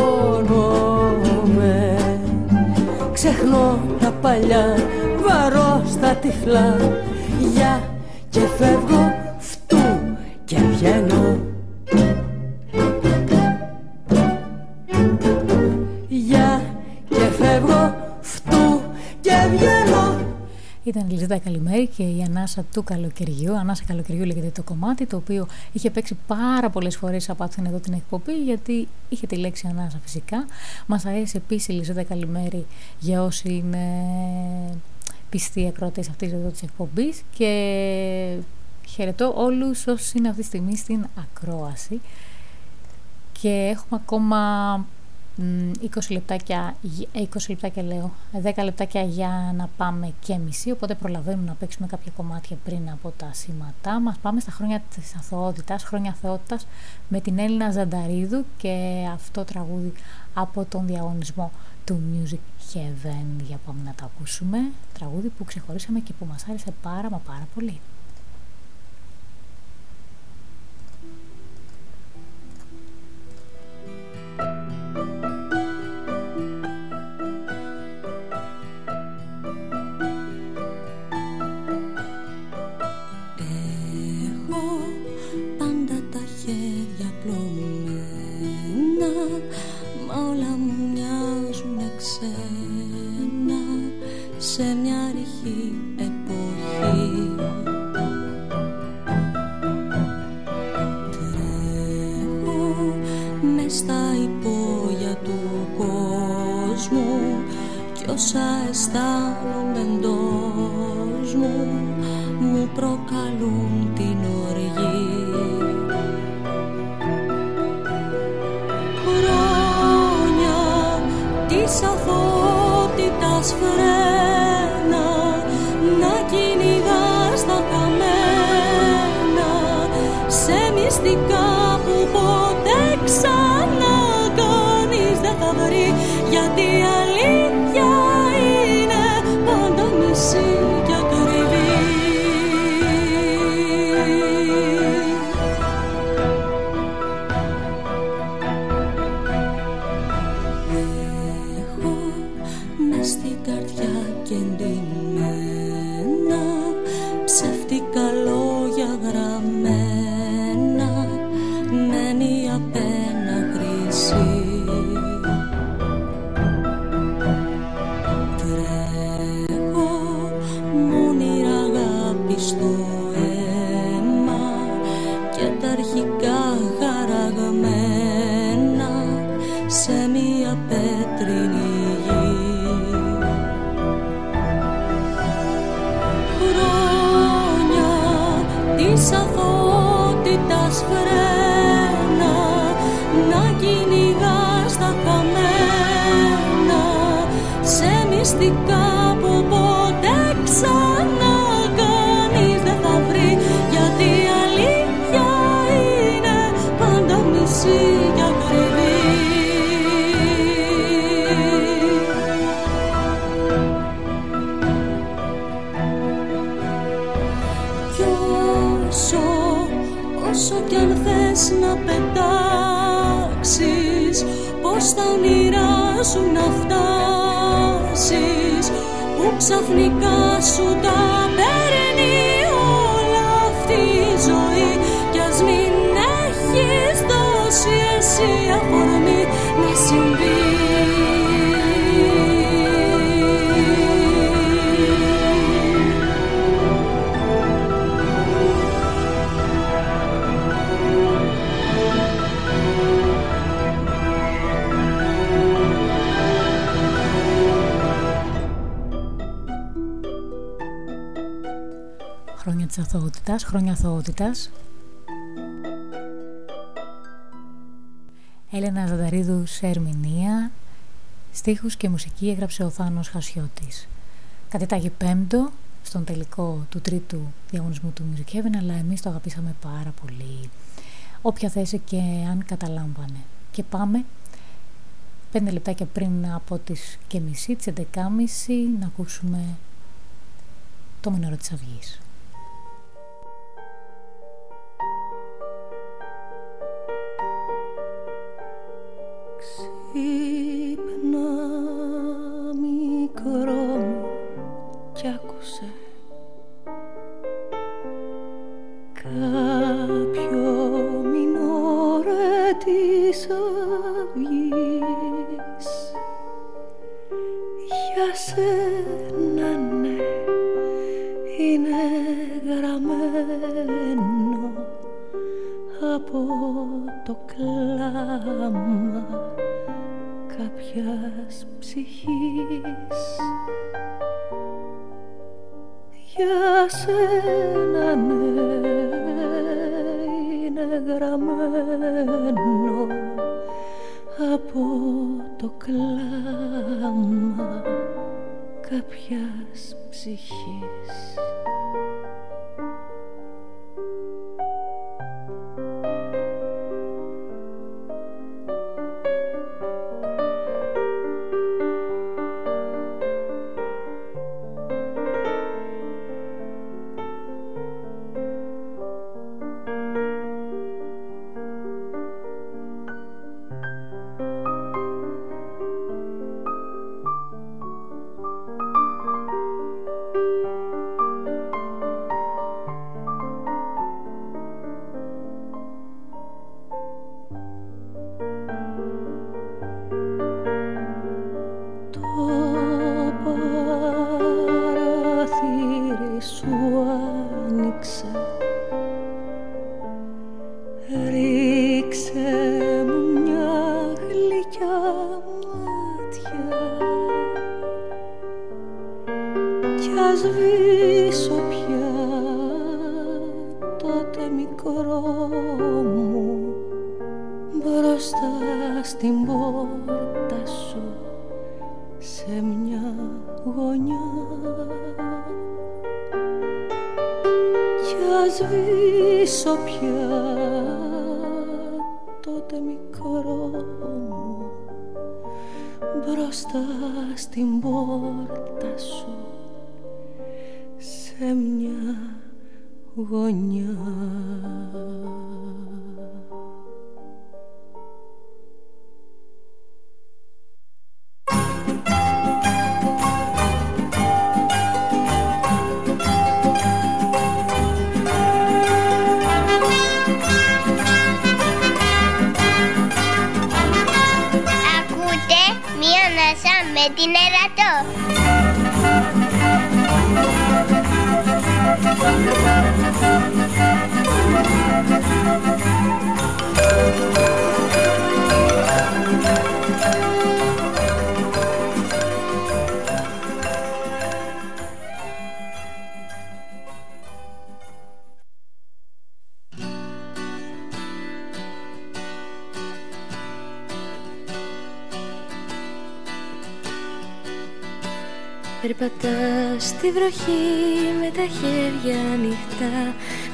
ξεχνώ τα παλιά βαρώ στα τυφλά. Για και φεύγω φτού και βγαίνω Ήταν η Λιζέτα Καλημέρη και η Ανάσα του Καλοκαιριού. Ανάσα Καλοκαιριού λέγεται το κομμάτι, το οποίο είχε παίξει πάρα πολλές φορές από αυτήν εδώ την εκπομπή, γιατί είχε τη λέξη Ανάσα φυσικά. Μας αρέσει επίσης η Λιζέτα Καλημέρη για όσοι είναι πιστοί ακροατές αυτής εδώ της εκπομπής. Και χαιρετώ όλους όσοι είναι αυτή τη στιγμή στην ακρόαση. Και έχουμε ακόμα 20 λεπτάκια, 20 ε, λεπτάκια λέω, ε, 10 λεπτάκια για να πάμε και μισή, οπότε προλαβαίνουμε να παίξουμε κάποια κομμάτια πριν από τα σήματά μας. Πάμε στα χρόνια της αθωότητας, χρόνια αθωότητας με την Έλληνα Ζανταρίδου και αυτό τραγούδι από τον διαγωνισμό του Music Heaven. Για πάμε να τα ακούσουμε, τραγούδι που ξεχωρίσαμε και που μας άρεσε πάρα πάρα πολύ. ξένα σε μια αρχή εποχή. Τρέχω μες στα υπόγεια του κόσμου κι όσα αισθάνομαι εντός μου μου προκαλούν της φρέ ξαφνικά σου τα της αθωότητας, χρόνια αθωότητας. Έλενα Ζανταρίδου σε ερμηνεία, στίχους και μουσική έγραψε ο Θάνος Χασιώτης. Κατετάγει πέμπτο στον τελικό του τρίτου διαγωνισμού του Music Heaven, αλλά εμείς το αγαπήσαμε πάρα πολύ. Όποια θέση και αν καταλάμβανε. Και πάμε πέντε λεπτάκια πριν από τις και μισή, τις 11.30 να ακούσουμε το μονερό της Αυγής. Ξύπνα μικρό μου κι άκουσε. Κάποιο μινόρε της αυγής. Για σένα ναι είναι γραμμένο από το κλάμα κάποιας ψυχής. Για σένα ναι είναι γραμμένο από το κλάμα κάποιας ψυχής Περπατάς στη βροχή με τα χέρια ανοιχτά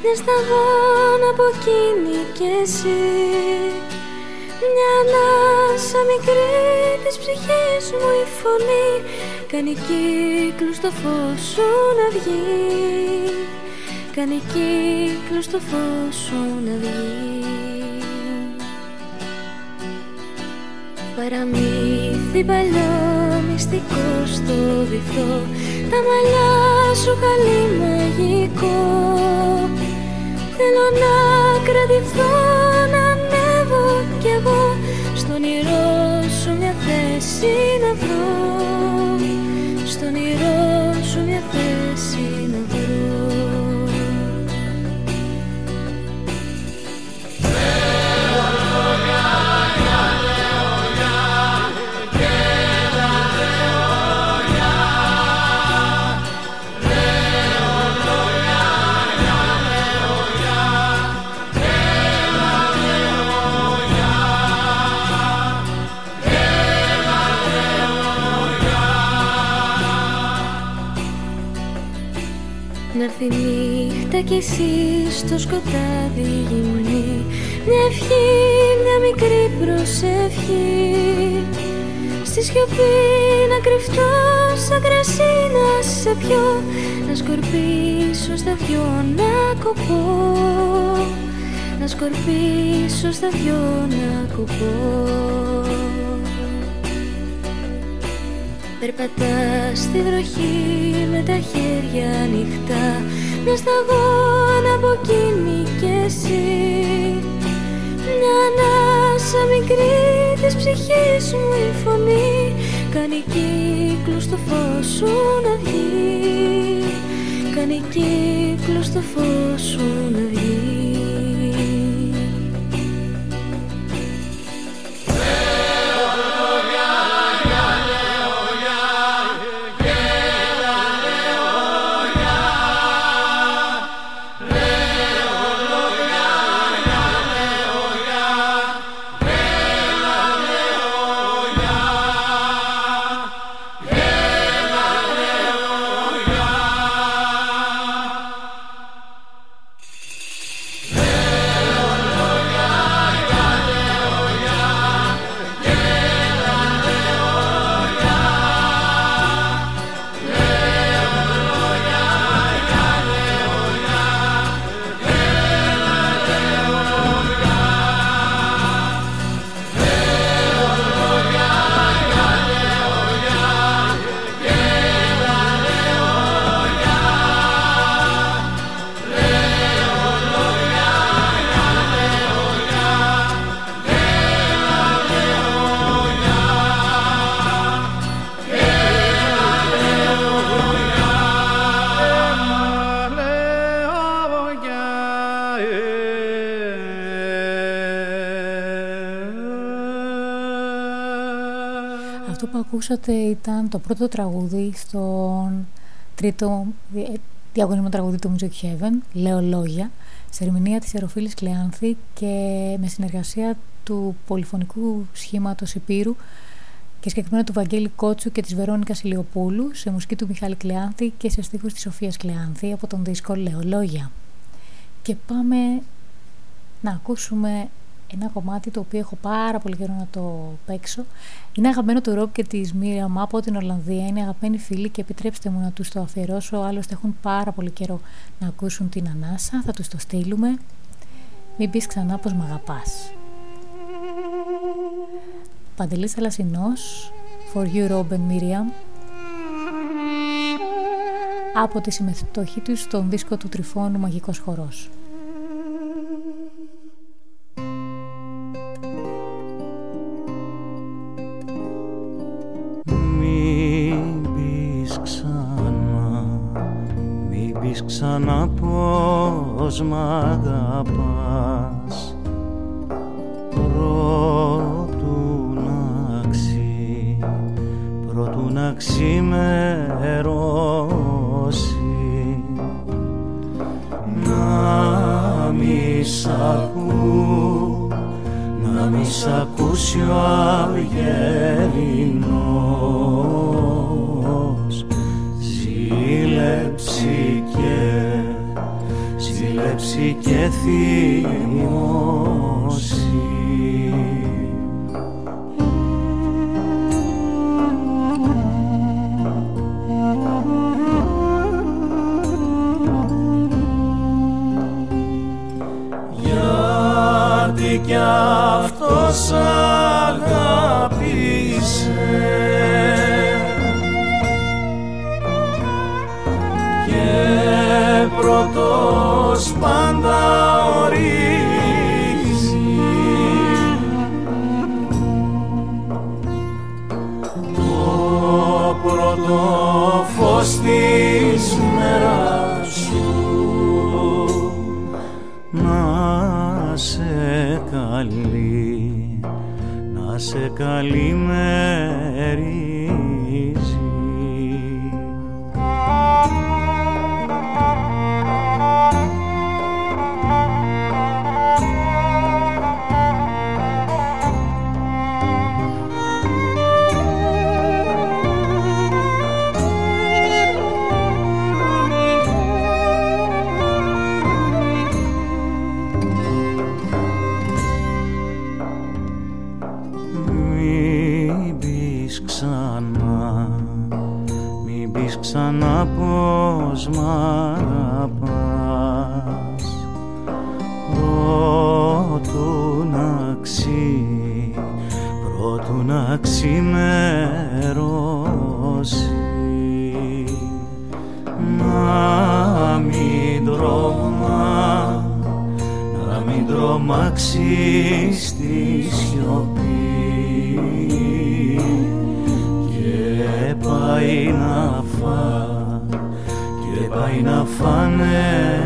Μια σταγόνα από εκείνη κι εσύ. Μια ανάσα μικρή της ψυχής μου η φωνή Κάνει κύκλους στο φως σου να βγει. Κάνει κύκλους στο φως σου να βγει Παραμύθι παλιό μυστικό στο βυθό. Τα μαλλιά σου καλή μαγικό. Θέλω να κρατηθώ, να ανέβω κι εγώ. Στον όνειρό σου μια θέση να βρω. Στον όνειρό σου μια θέση κι εσύ στο σκοτάδι γυμνή. Μια ευχή, μια μικρή προσευχή. Στη σιωπή να κρυφτώ σαν κρασί να σε πιω. Να σκορπίσω στα δυο να κοπώ. Να σκορπίσω στα δυο να κοπώ. Περπατάς στη βροχή με τα χέρια ανοιχτά Μια σταγόνα από εκείνη κι εσύ Μια ανάσα μικρή της ψυχής μου η φωνή. Κάνει κύκλους στο φως σου να βγει. Κάνει κύκλους στο φως σου να βγει ακούσατε ήταν το πρώτο τραγούδι στον τρίτο διαγωνισμό τραγούδι του Music Heaven, Λέω Λόγια, σε ερμηνεία της Εροφίλης Κλεάνθη και με συνεργασία του πολυφωνικού σχήματος Επίρου και συγκεκριμένα του Βαγγέλη Κότσου και της Βερόνικας Ηλιοπούλου σε μουσική του Μιχάλη Κλεάνθη και σε στίχους της Σοφίας Κλεάνθη από τον δίσκο Λέω Λόγια. Και πάμε να ακούσουμε ένα κομμάτι το οποίο έχω πάρα πολύ καιρό να το παίξω. Είναι αγαπημένο του Ρόμπ και τη Μίριαμ από την Ολλανδία. Είναι αγαπημένοι φίλοι και επιτρέψτε μου να τους το αφιερώσω. Άλλωστε έχουν πάρα πολύ καιρό να ακούσουν την ανάσα. Θα τους το στείλουμε. Μην πεις ξανά πως μ' αγαπάς. Παντελής Θαλασσινό, For You Rob and Miriam. Από τη συμμετοχή τους στον δίσκο του Τριφώνου Μαγικός Χορός. Ξανά πως μ' αγαπάς. Πρώτου να ξύ, πρώτου να ξημερώσει Να μη σ' ακού, να μη σ' ακούσει ο αυγερινός Ζήλεψη και, ζήλεψη και θυμώσει. Γιατί κι αυτός αγάπησε πρώτος πάντα ορίζει. Το πρώτο φως της μέρας σου να σε καλεί να σε καλημερίζει Μην τρομάξεις τη σιωπή. Και πάει να φά και πάει να φανερώσει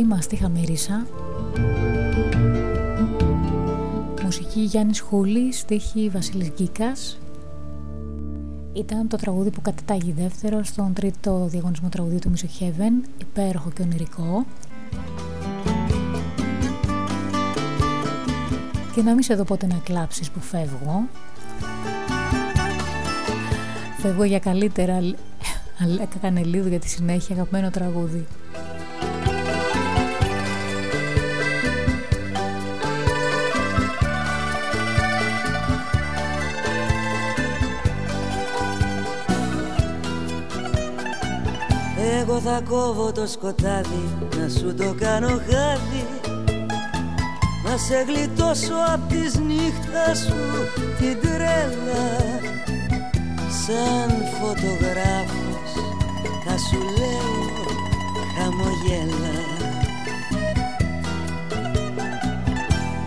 Χιώτη, Μαστίχα Μύρισα Μουσική Γιάννης Χούλης, στίχη Βασίλης Γκίκας. Ήταν το τραγούδι που κατετάγει δεύτερο στον τρίτο διαγωνισμό τραγουδίου του Music Heaven Υπέροχο και ονειρικό. Και να μην σε δω πότε να κλάψεις που φεύγω. Φεύγω για καλύτερα αλλά έκανε λίγο για τη συνέχεια αγαπημένο τραγούδι θα κόβω το σκοτάδι να σου το κάνω χάδι. Να σε γλιτώσω απ' της νύχτας σου την τρέλα. Σαν φωτογράφος θα σου λέω χαμογέλα.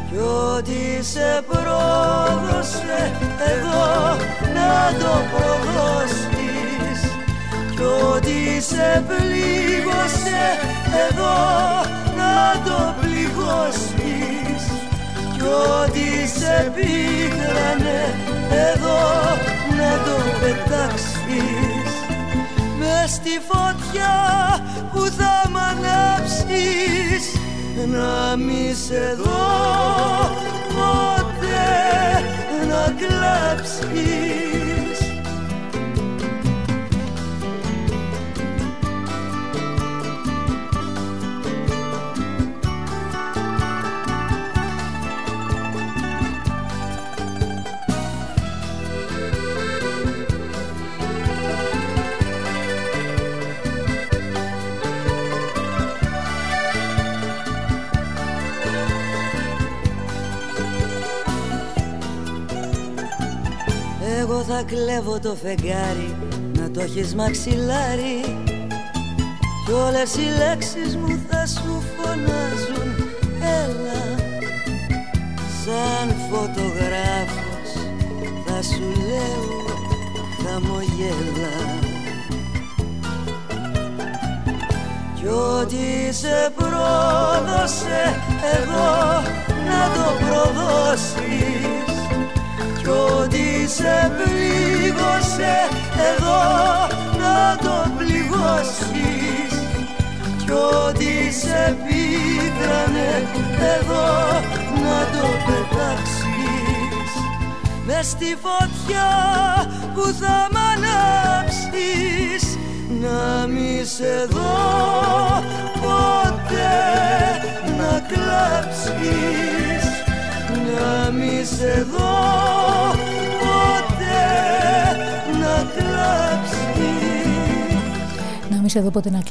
Κι ό,τι σε πρόδωσε εδώ να το προδώσει κι ό,τι σε πλήγωσε εδώ να το πληγώσεις. Κι ό,τι σε πίκρανε εδώ να το πετάξεις. Μες στη φωτιά που θα μ' ανάψεις να μη σε δω ποτέ να κλάψεις θα κλέβω το φεγγάρι να το έχεις μαξιλάρι. Κι όλες οι λέξεις μου θα σου φωνάζουν έλα σαν φωτογράφος θα σου λέω χαμογέλα κι ό,τι σε πρόδωσε εδώ να το προδώσεις. κι ό,τι σε πλήγωσε εδώ να το πληγώσεις. Κι ό,τι σε πίκρανε εδώ να το πετάξεις. Μες στη φωτιά που θα μ' ανάψεις να μη σε δω ποτέ να κλάψεις να μη σε ποτέ να κλάψει. Να μη σε ποτέ να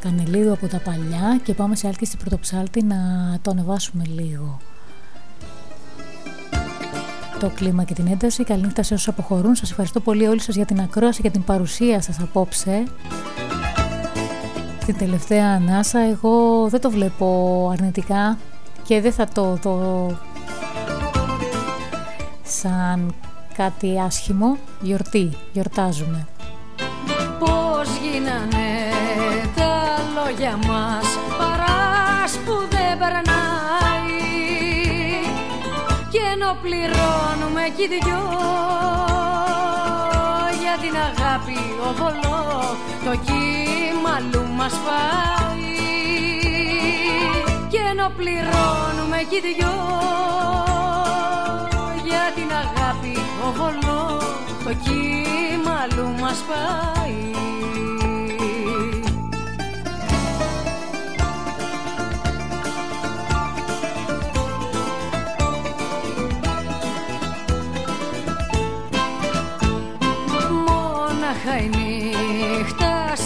Κανελίδου από τα παλιά και πάμε σε άλκη στην Πρωτοψάλτη να το ανεβάσουμε λίγο το κλίμα και την ένταση. Καληνύχτα σε όσους αποχωρούν. Σας ευχαριστώ πολύ όλοι σας για την ακρόαση και την παρουσία σας απόψε. Την τελευταία ανάσα εγώ δεν το βλέπω αρνητικά και δεν θα το, το σαν κάτι άσχημο. Γιορτή, γιορτάζουμε γίνανε τα λόγια μας παράς που δεν περνάει και ενώ πληρώνουμε κι οι δυο για την αγάπη ο βολό το κύμα αλλού μας φάει και ενώ πληρώνουμε κι οι δυο μας πάει.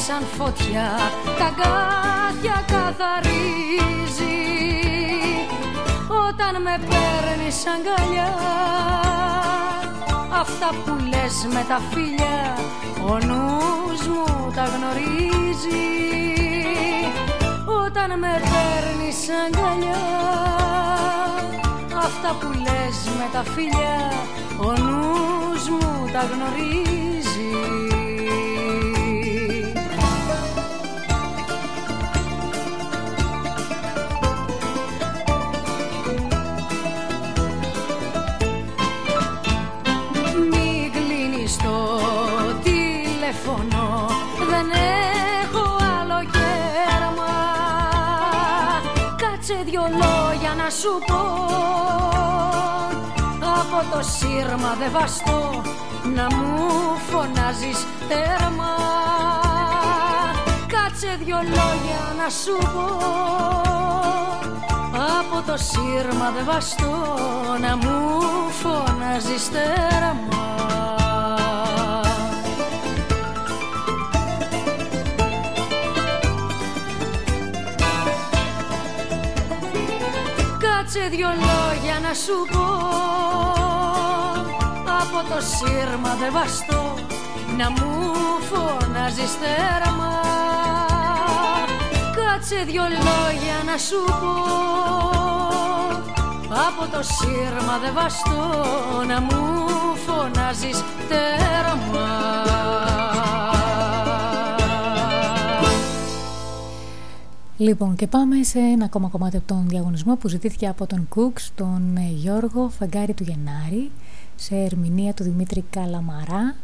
Σαν φωτιά τα γκάθια καθαρίζει. Όταν με παίρνεις αγκαλιά αυτά που λες με τα φίλια ο νους μου τα γνωρίζει. Όταν με παίρνεις αγκαλιά αυτά που λες με τα φίλια ο νους μου τα γνωρίζει σου πω. Από το σύρμα δε βαστώ να μου φωνάζεις τέρμα. Κάτσε δυο λόγια να σου πω. Από το σύρμα δε βαστώ να μου φωνάζεις τέρμα δυο λόγια να σου πω. Από το σύρμα δε βαστώ Να μου φωνάζεις τέρμα Κάτσε δυο λόγια να σου πω. Από το σύρμα δε βαστώ Να μου φωνάζεις τέρμα Λοιπόν, και πάμε σε ένα ακόμα κομμάτι από τον διαγωνισμό που ζητήθηκε από τον Κούξ, τον ε, Γιώργο Φαγκάρη του Γενάρη, σε ερμηνεία του Δημήτρη Καλαμαρά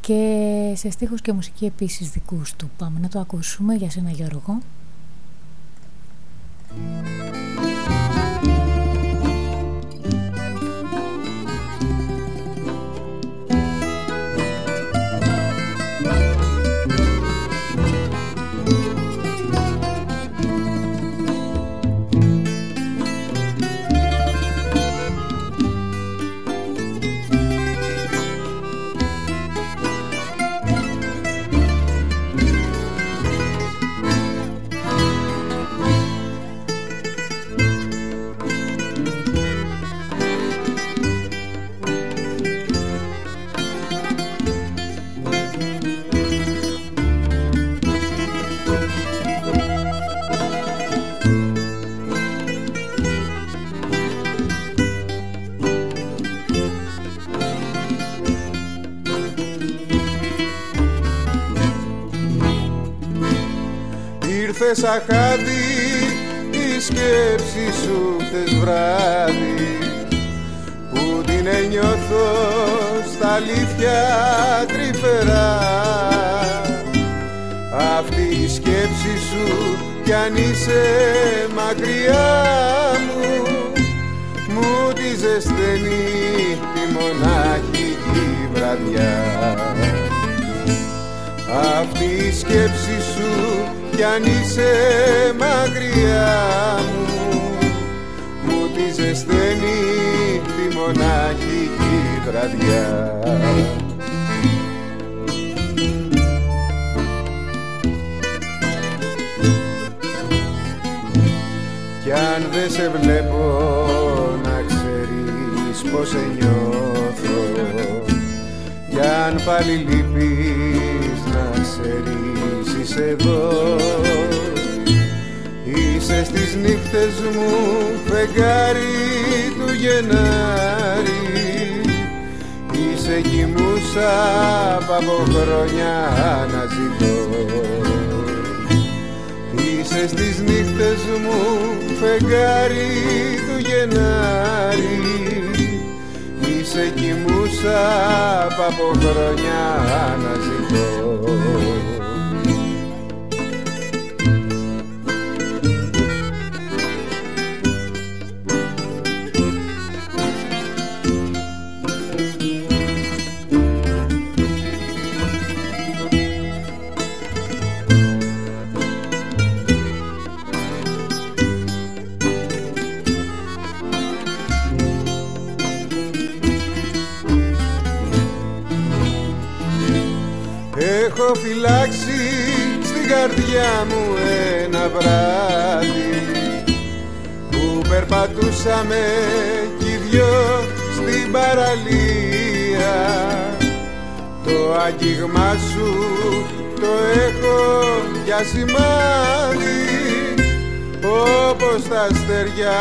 και σε στίχους και μουσική επίσης δικούς του. Πάμε να το ακούσουμε για σένα Γιώργο. Σαν χάδι η σκέψη σου χθες βράδυ. Που την ένιωθω στα αλήθεια τρυφερά. Αυτή η σκέψη σου κι αν είσαι μακριά μου μου τη ζεσθενεί τη μονάχικη βραδιά. Αυτή η σκέψη σου κι αν είσαι μακριά μου μου τη ζεσταίνει τη μονάχη βραδιά Κι αν δεν σε βλέπω να ξέρεις πως σε νιώθω Κι αν πάλι λείπεις να ξέρεις εδώ Είσαι στις νύχτες μου φεγγάρι του Γενάρη. Είσαι κοιμούσα από χρόνια να ζητώ. Είσαι στις νύχτες μου φεγγάρι του Γενάρη. Είσαι κοιμούσα από χρόνια να ζητώ έχω φυλάξει στην καρδιά μου ένα βράδυ που περπατούσαμε κι οι δυο στην παραλία. Το άγγιγμά σου το έχω για σημάδι όπως τα αστέρια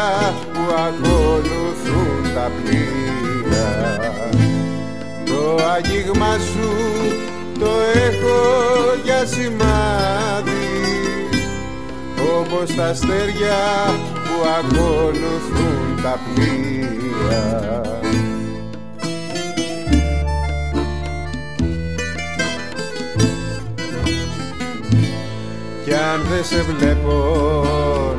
που ακολουθούν τα πλοία. Το άγγιγμά σου το έχω για σημάδι. Όπως τα αστέρια που ακολουθούν τα πλοία. Κι αν δεν σε βλέπω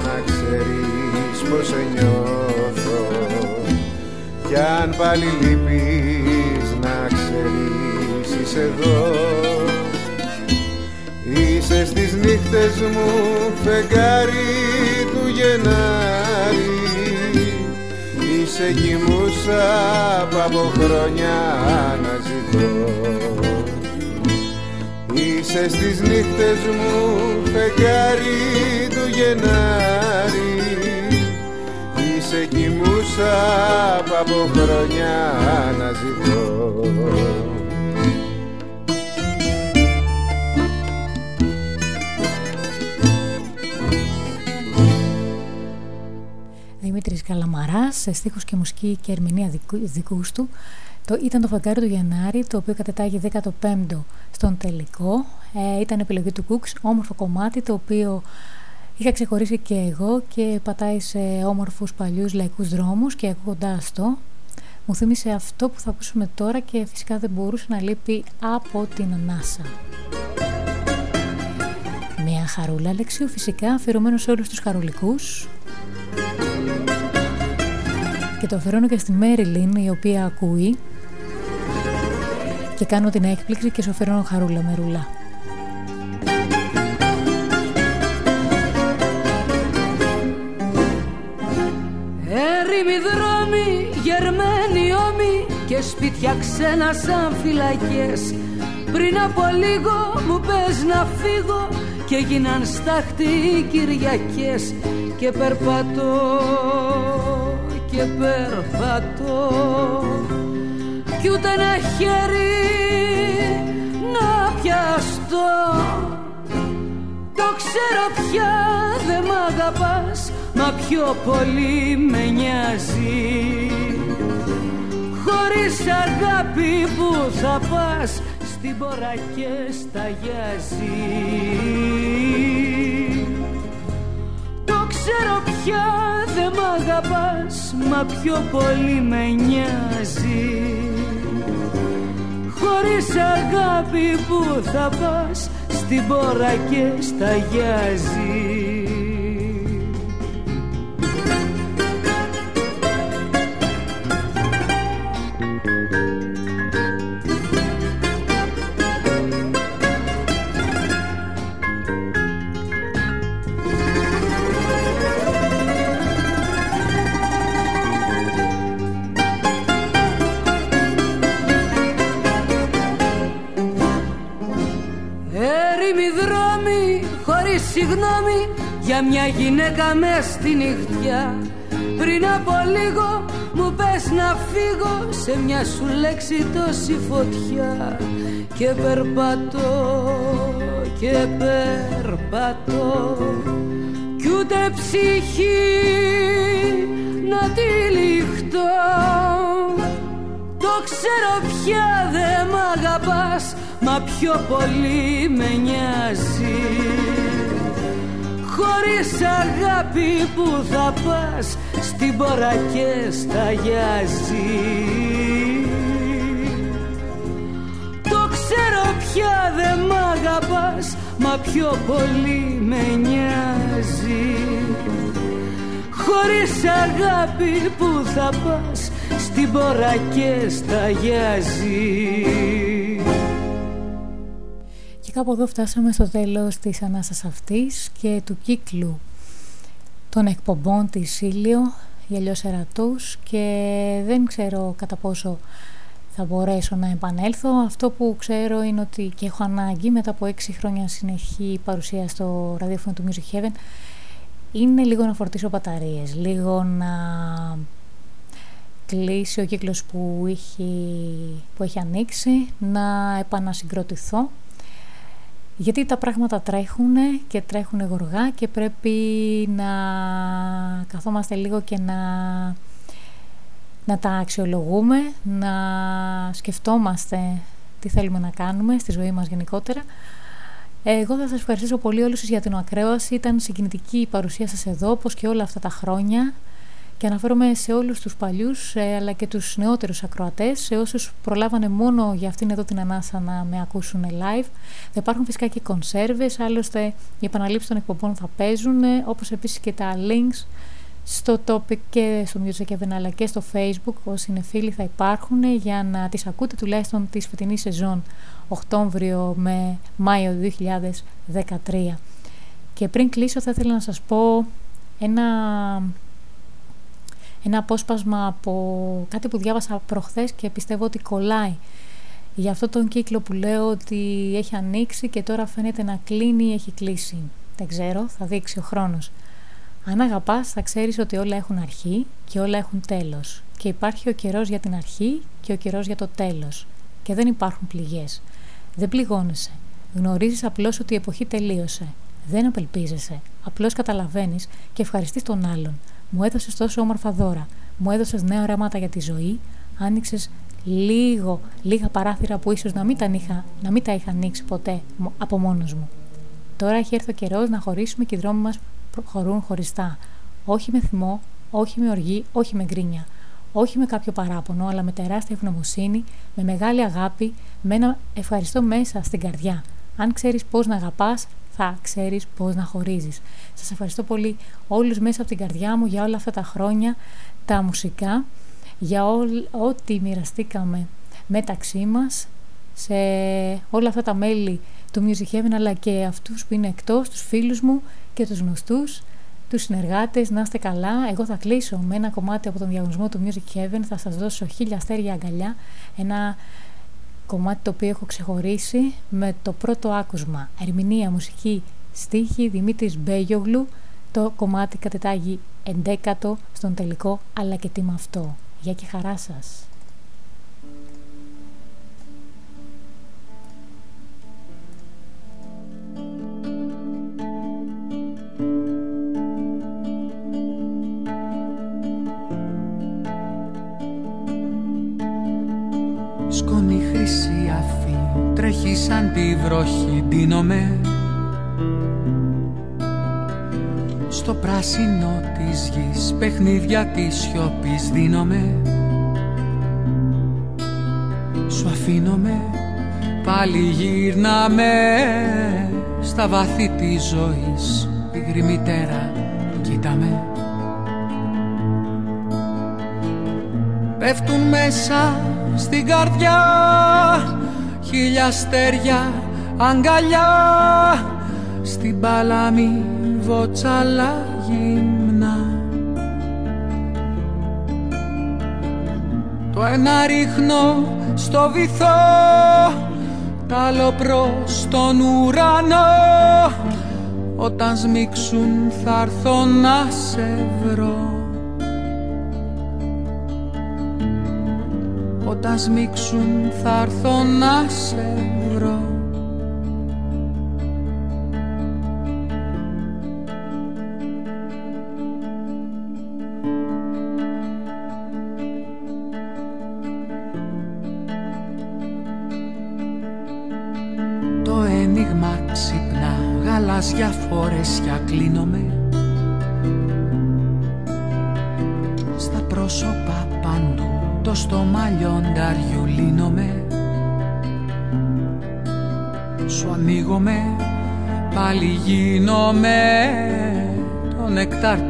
να ξέρεις πως νιώθω. Κι αν πάλι λείπεις να ξέρεις είσαι εδώ. Είσαι στις νύχτες μου φεγγάρι του Γενάρη. Είσαι κοιμούσα από χρόνια να ζητώ. Είσαι στις νύχτες μου φεγγάρι του Γενάρη. Είσαι κοιμούσα από χρόνια να ζητώ Δημήτρης Καλαμαράς, σε στίχους και μουσική και ερμηνεία δικού, δικούς του. Το, ήταν το φεγγάρι του Γενάρη, το οποίο κατετάγει 15ο στον τελικό. Ε, ήταν επιλογή του Κούξ, όμορφο κομμάτι, το οποίο είχα ξεχωρίσει και εγώ και πατάει σε όμορφους παλιούς λαϊκούς δρόμους και ακούγοντάς το, μου θύμισε αυτό που θα ακούσουμε τώρα και φυσικά δεν μπορούσε να λείπει από την ανάσα. Μια χαρούλα λεξίου φυσικά αφιερωμένος σε όλους τους χαρουλικούς και το αφαιρώνω και στη Μέριλιν η οποία ακούει. Και κάνω την έκπληξη και σου αφαιρώνω χαρούλα μερούλα. Έρημοι δρόμοι, γερμένοι ώμοι και σπίτια ξένα σαν φυλακές. Πριν από λίγο μου πες να φύγω και γίναν στάχτη οι Κυριακές και περπατώ και περπατώ. Κι ούτε ένα χέρι να πιαστώ. Το ξέρω πια δεν μ' αγαπάς μα πιο πολύ με νοιάζει. Χωρίς αγάπη που θα πας στην πορά και σταγιάζει Το ξέρω πια δεν μ' αγαπάς μα πιο πολύ με νοιάζει. Χωρίς αγάπη που θα πας στην πορά και γνώμη για μια γυναίκα μες στη νυχτιά. Πριν από λίγο μου πες να φύγω σε μια σου λέξη τόση φωτιά. Και περπατώ και περπατώ. Κι ούτε ψυχή να τη λιχτώ. Το ξέρω πια δεν μ' αγαπάς μα πιο πολύ με νοιάζεις. Χωρίς αγάπη που θα πας Στην πόρα και σταγιάζει Το ξέρω πια δε μ' αγαπάς Μα πιο πολύ με νοιάζει. Χωρίς αγάπη που θα πας στην πόρα και σταγιάζει Και κάπου εδώ φτάσαμε στο τέλος της ανάσας αυτής και του κύκλου των εκπομπών της Ήλιο για αλλιώς ερατούς και δεν ξέρω κατά πόσο θα μπορέσω να επανέλθω. Αυτό που ξέρω είναι ότι και έχω ανάγκη μετά από έξι χρόνια συνεχή παρουσία στο ραδιόφωνο του Music Heaven είναι λίγο να φορτίσω μπαταρίες, λίγο να κλείσει ο κύκλος που έχει, που έχει ανοίξει, να επανασυγκροτηθώ γιατί τα πράγματα τρέχουν και τρέχουν γοργά και πρέπει να καθόμαστε λίγο και να, να τα αξιολογούμε, να σκεφτόμαστε τι θέλουμε να κάνουμε στη ζωή μας γενικότερα. Εγώ θα σας ευχαριστήσω πολύ όλους για την ακρόαση. Ήταν συγκινητική η παρουσία σας εδώ, όπως και όλα αυτά τα χρόνια και αναφέρομαι σε όλους τους παλιούς ε, αλλά και τους νεότερους ακροατές, σε όσους προλάβανε μόνο για αυτήν εδώ την ανάσα να με ακούσουν live. Θα υπάρχουν φυσικά και κονσέρβες, άλλωστε οι επαναλήψεις των εκπομπών θα παίζουν, όπως επίσης και τα links στο topic και στο Music Heaven αλλά και στο facebook όσοι είναι φίλοι θα υπάρχουν για να τις ακούτε τουλάχιστον τη φετινή σεζόν Οκτώβριο με Μάιο 2013 και πριν κλείσω θα ήθελα να σας πω ένα ένα απόσπασμα από κάτι που διάβασα προχθές και πιστεύω ότι κολλάει για αυτό τον κύκλο που λέω ότι έχει ανοίξει και τώρα φαίνεται να κλείνει ή έχει κλείσει. Δεν ξέρω, θα δείξει ο χρόνος. Αν αγαπάς θα ξέρεις ότι όλα έχουν αρχή και όλα έχουν τέλος και υπάρχει ο καιρός για την αρχή και ο καιρός για το τέλος και δεν υπάρχουν πληγές. Δεν πληγώνεσαι. Γνωρίζεις απλώς ότι η εποχή τελείωσε. Δεν απελπίζεσαι. Απλώς καταλαβαίνεις και ευχαριστείς τον άλλον. Μου έδωσες τόσο όμορφα δώρα. Μου έδωσες νέα οράματα για τη ζωή. Άνοιξες λίγο, λίγα παράθυρα που ίσως να, μην τα είχα, να μην τα είχα ανοίξει ποτέ από μόνος μου. Τώρα έχει έρθει ο καιρός να χωρίσουμε και οι δρόμοι μας χωρούν χωριστά. Όχι με θυμό, όχι με οργή, όχι με γκρίνια. Όχι με κάποιο παράπονο, αλλά με τεράστια ευγνωμοσύνη, με μεγάλη αγάπη, με ένα ευχαριστώ μέσα στην καρδιά. Αν ξέρεις πώς να αγαπάς, θα ξέρεις πώς να χωρίζεις. Σας ευχαριστώ πολύ όλους μέσα από την καρδιά μου για όλα αυτά τα χρόνια, τα μουσικά, για ό,τι μοιραστήκαμε μεταξύ μας, σε όλα αυτά τα μέλη του Music Heaven, αλλά και αυτούς που είναι εκτός, τους φίλους μου και τους γνωστούς, τους συνεργάτες, να είστε καλά. Εγώ θα κλείσω με ένα κομμάτι από τον διαγωνισμό του Music Heaven, θα σας δώσω χίλια αστέρια αγκαλιά, ένα κομμάτι το οποίο έχω ξεχωρίσει με το πρώτο άκουσμα. Ερμηνεία, μουσική, στίχη Δημήτρης Μπέγιογλου. Το κομμάτι κατετάγει εντέκατο στον τελικό, αλλά και τι με αυτό. Γεια και χαρά σας. Παιχνίδια της σιωπής δίνομαι Σου αφήνομαι πάλι γύρναμε Στα βάθη της ζωής. Πικρή μητέρα κοίταμε Πέφτουν μέσα στην καρδιά χίλια αστέρια αγκαλιά. Στην παλάμη βότσαλα ένα ρίχνω στο βυθό τ' άλλο προς τον ουρανό. Όταν σμίξουν θα έρθω να σε βρω. Όταν σμίξουν θα έρθω να σε βρω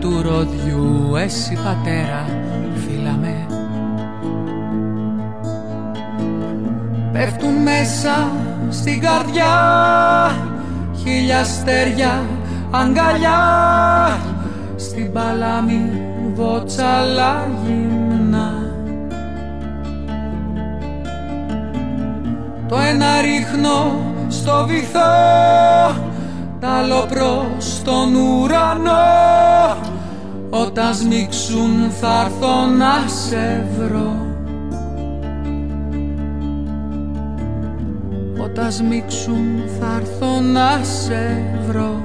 του ροδιού, εσύ πατέρα, φύλαμε Πέφτουν μέσα στην καρδιά χίλια αστέρια αγκαλιά στην παλάμη βότσαλα γυμνά Το ένα ρίχνω στο βυθό τ' άλλο προς τον ουρανό όταν σμίξουν θα έρθω να σε βρω. Όταν σμίξουν θα έρθω να σε βρω.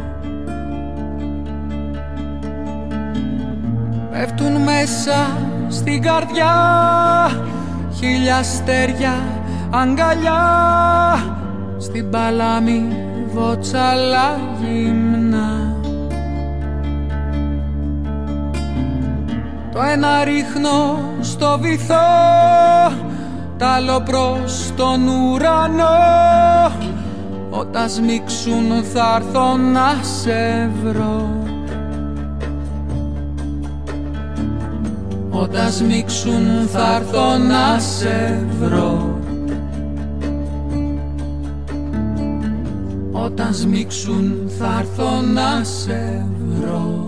Πέφτουν μέσα στην καρδιά χίλια αστέρια αγκαλιά. Στην παλάμη βότσαλα Το ένα ρίχνω στο βυθό τ' άλλο προς τον ουρανό. Όταν σμίξουν θα έρθω να σε βρω. Όταν σμίξουν θα έρθω να σε βρω. Όταν σμίξουν θα έρθω να σε βρω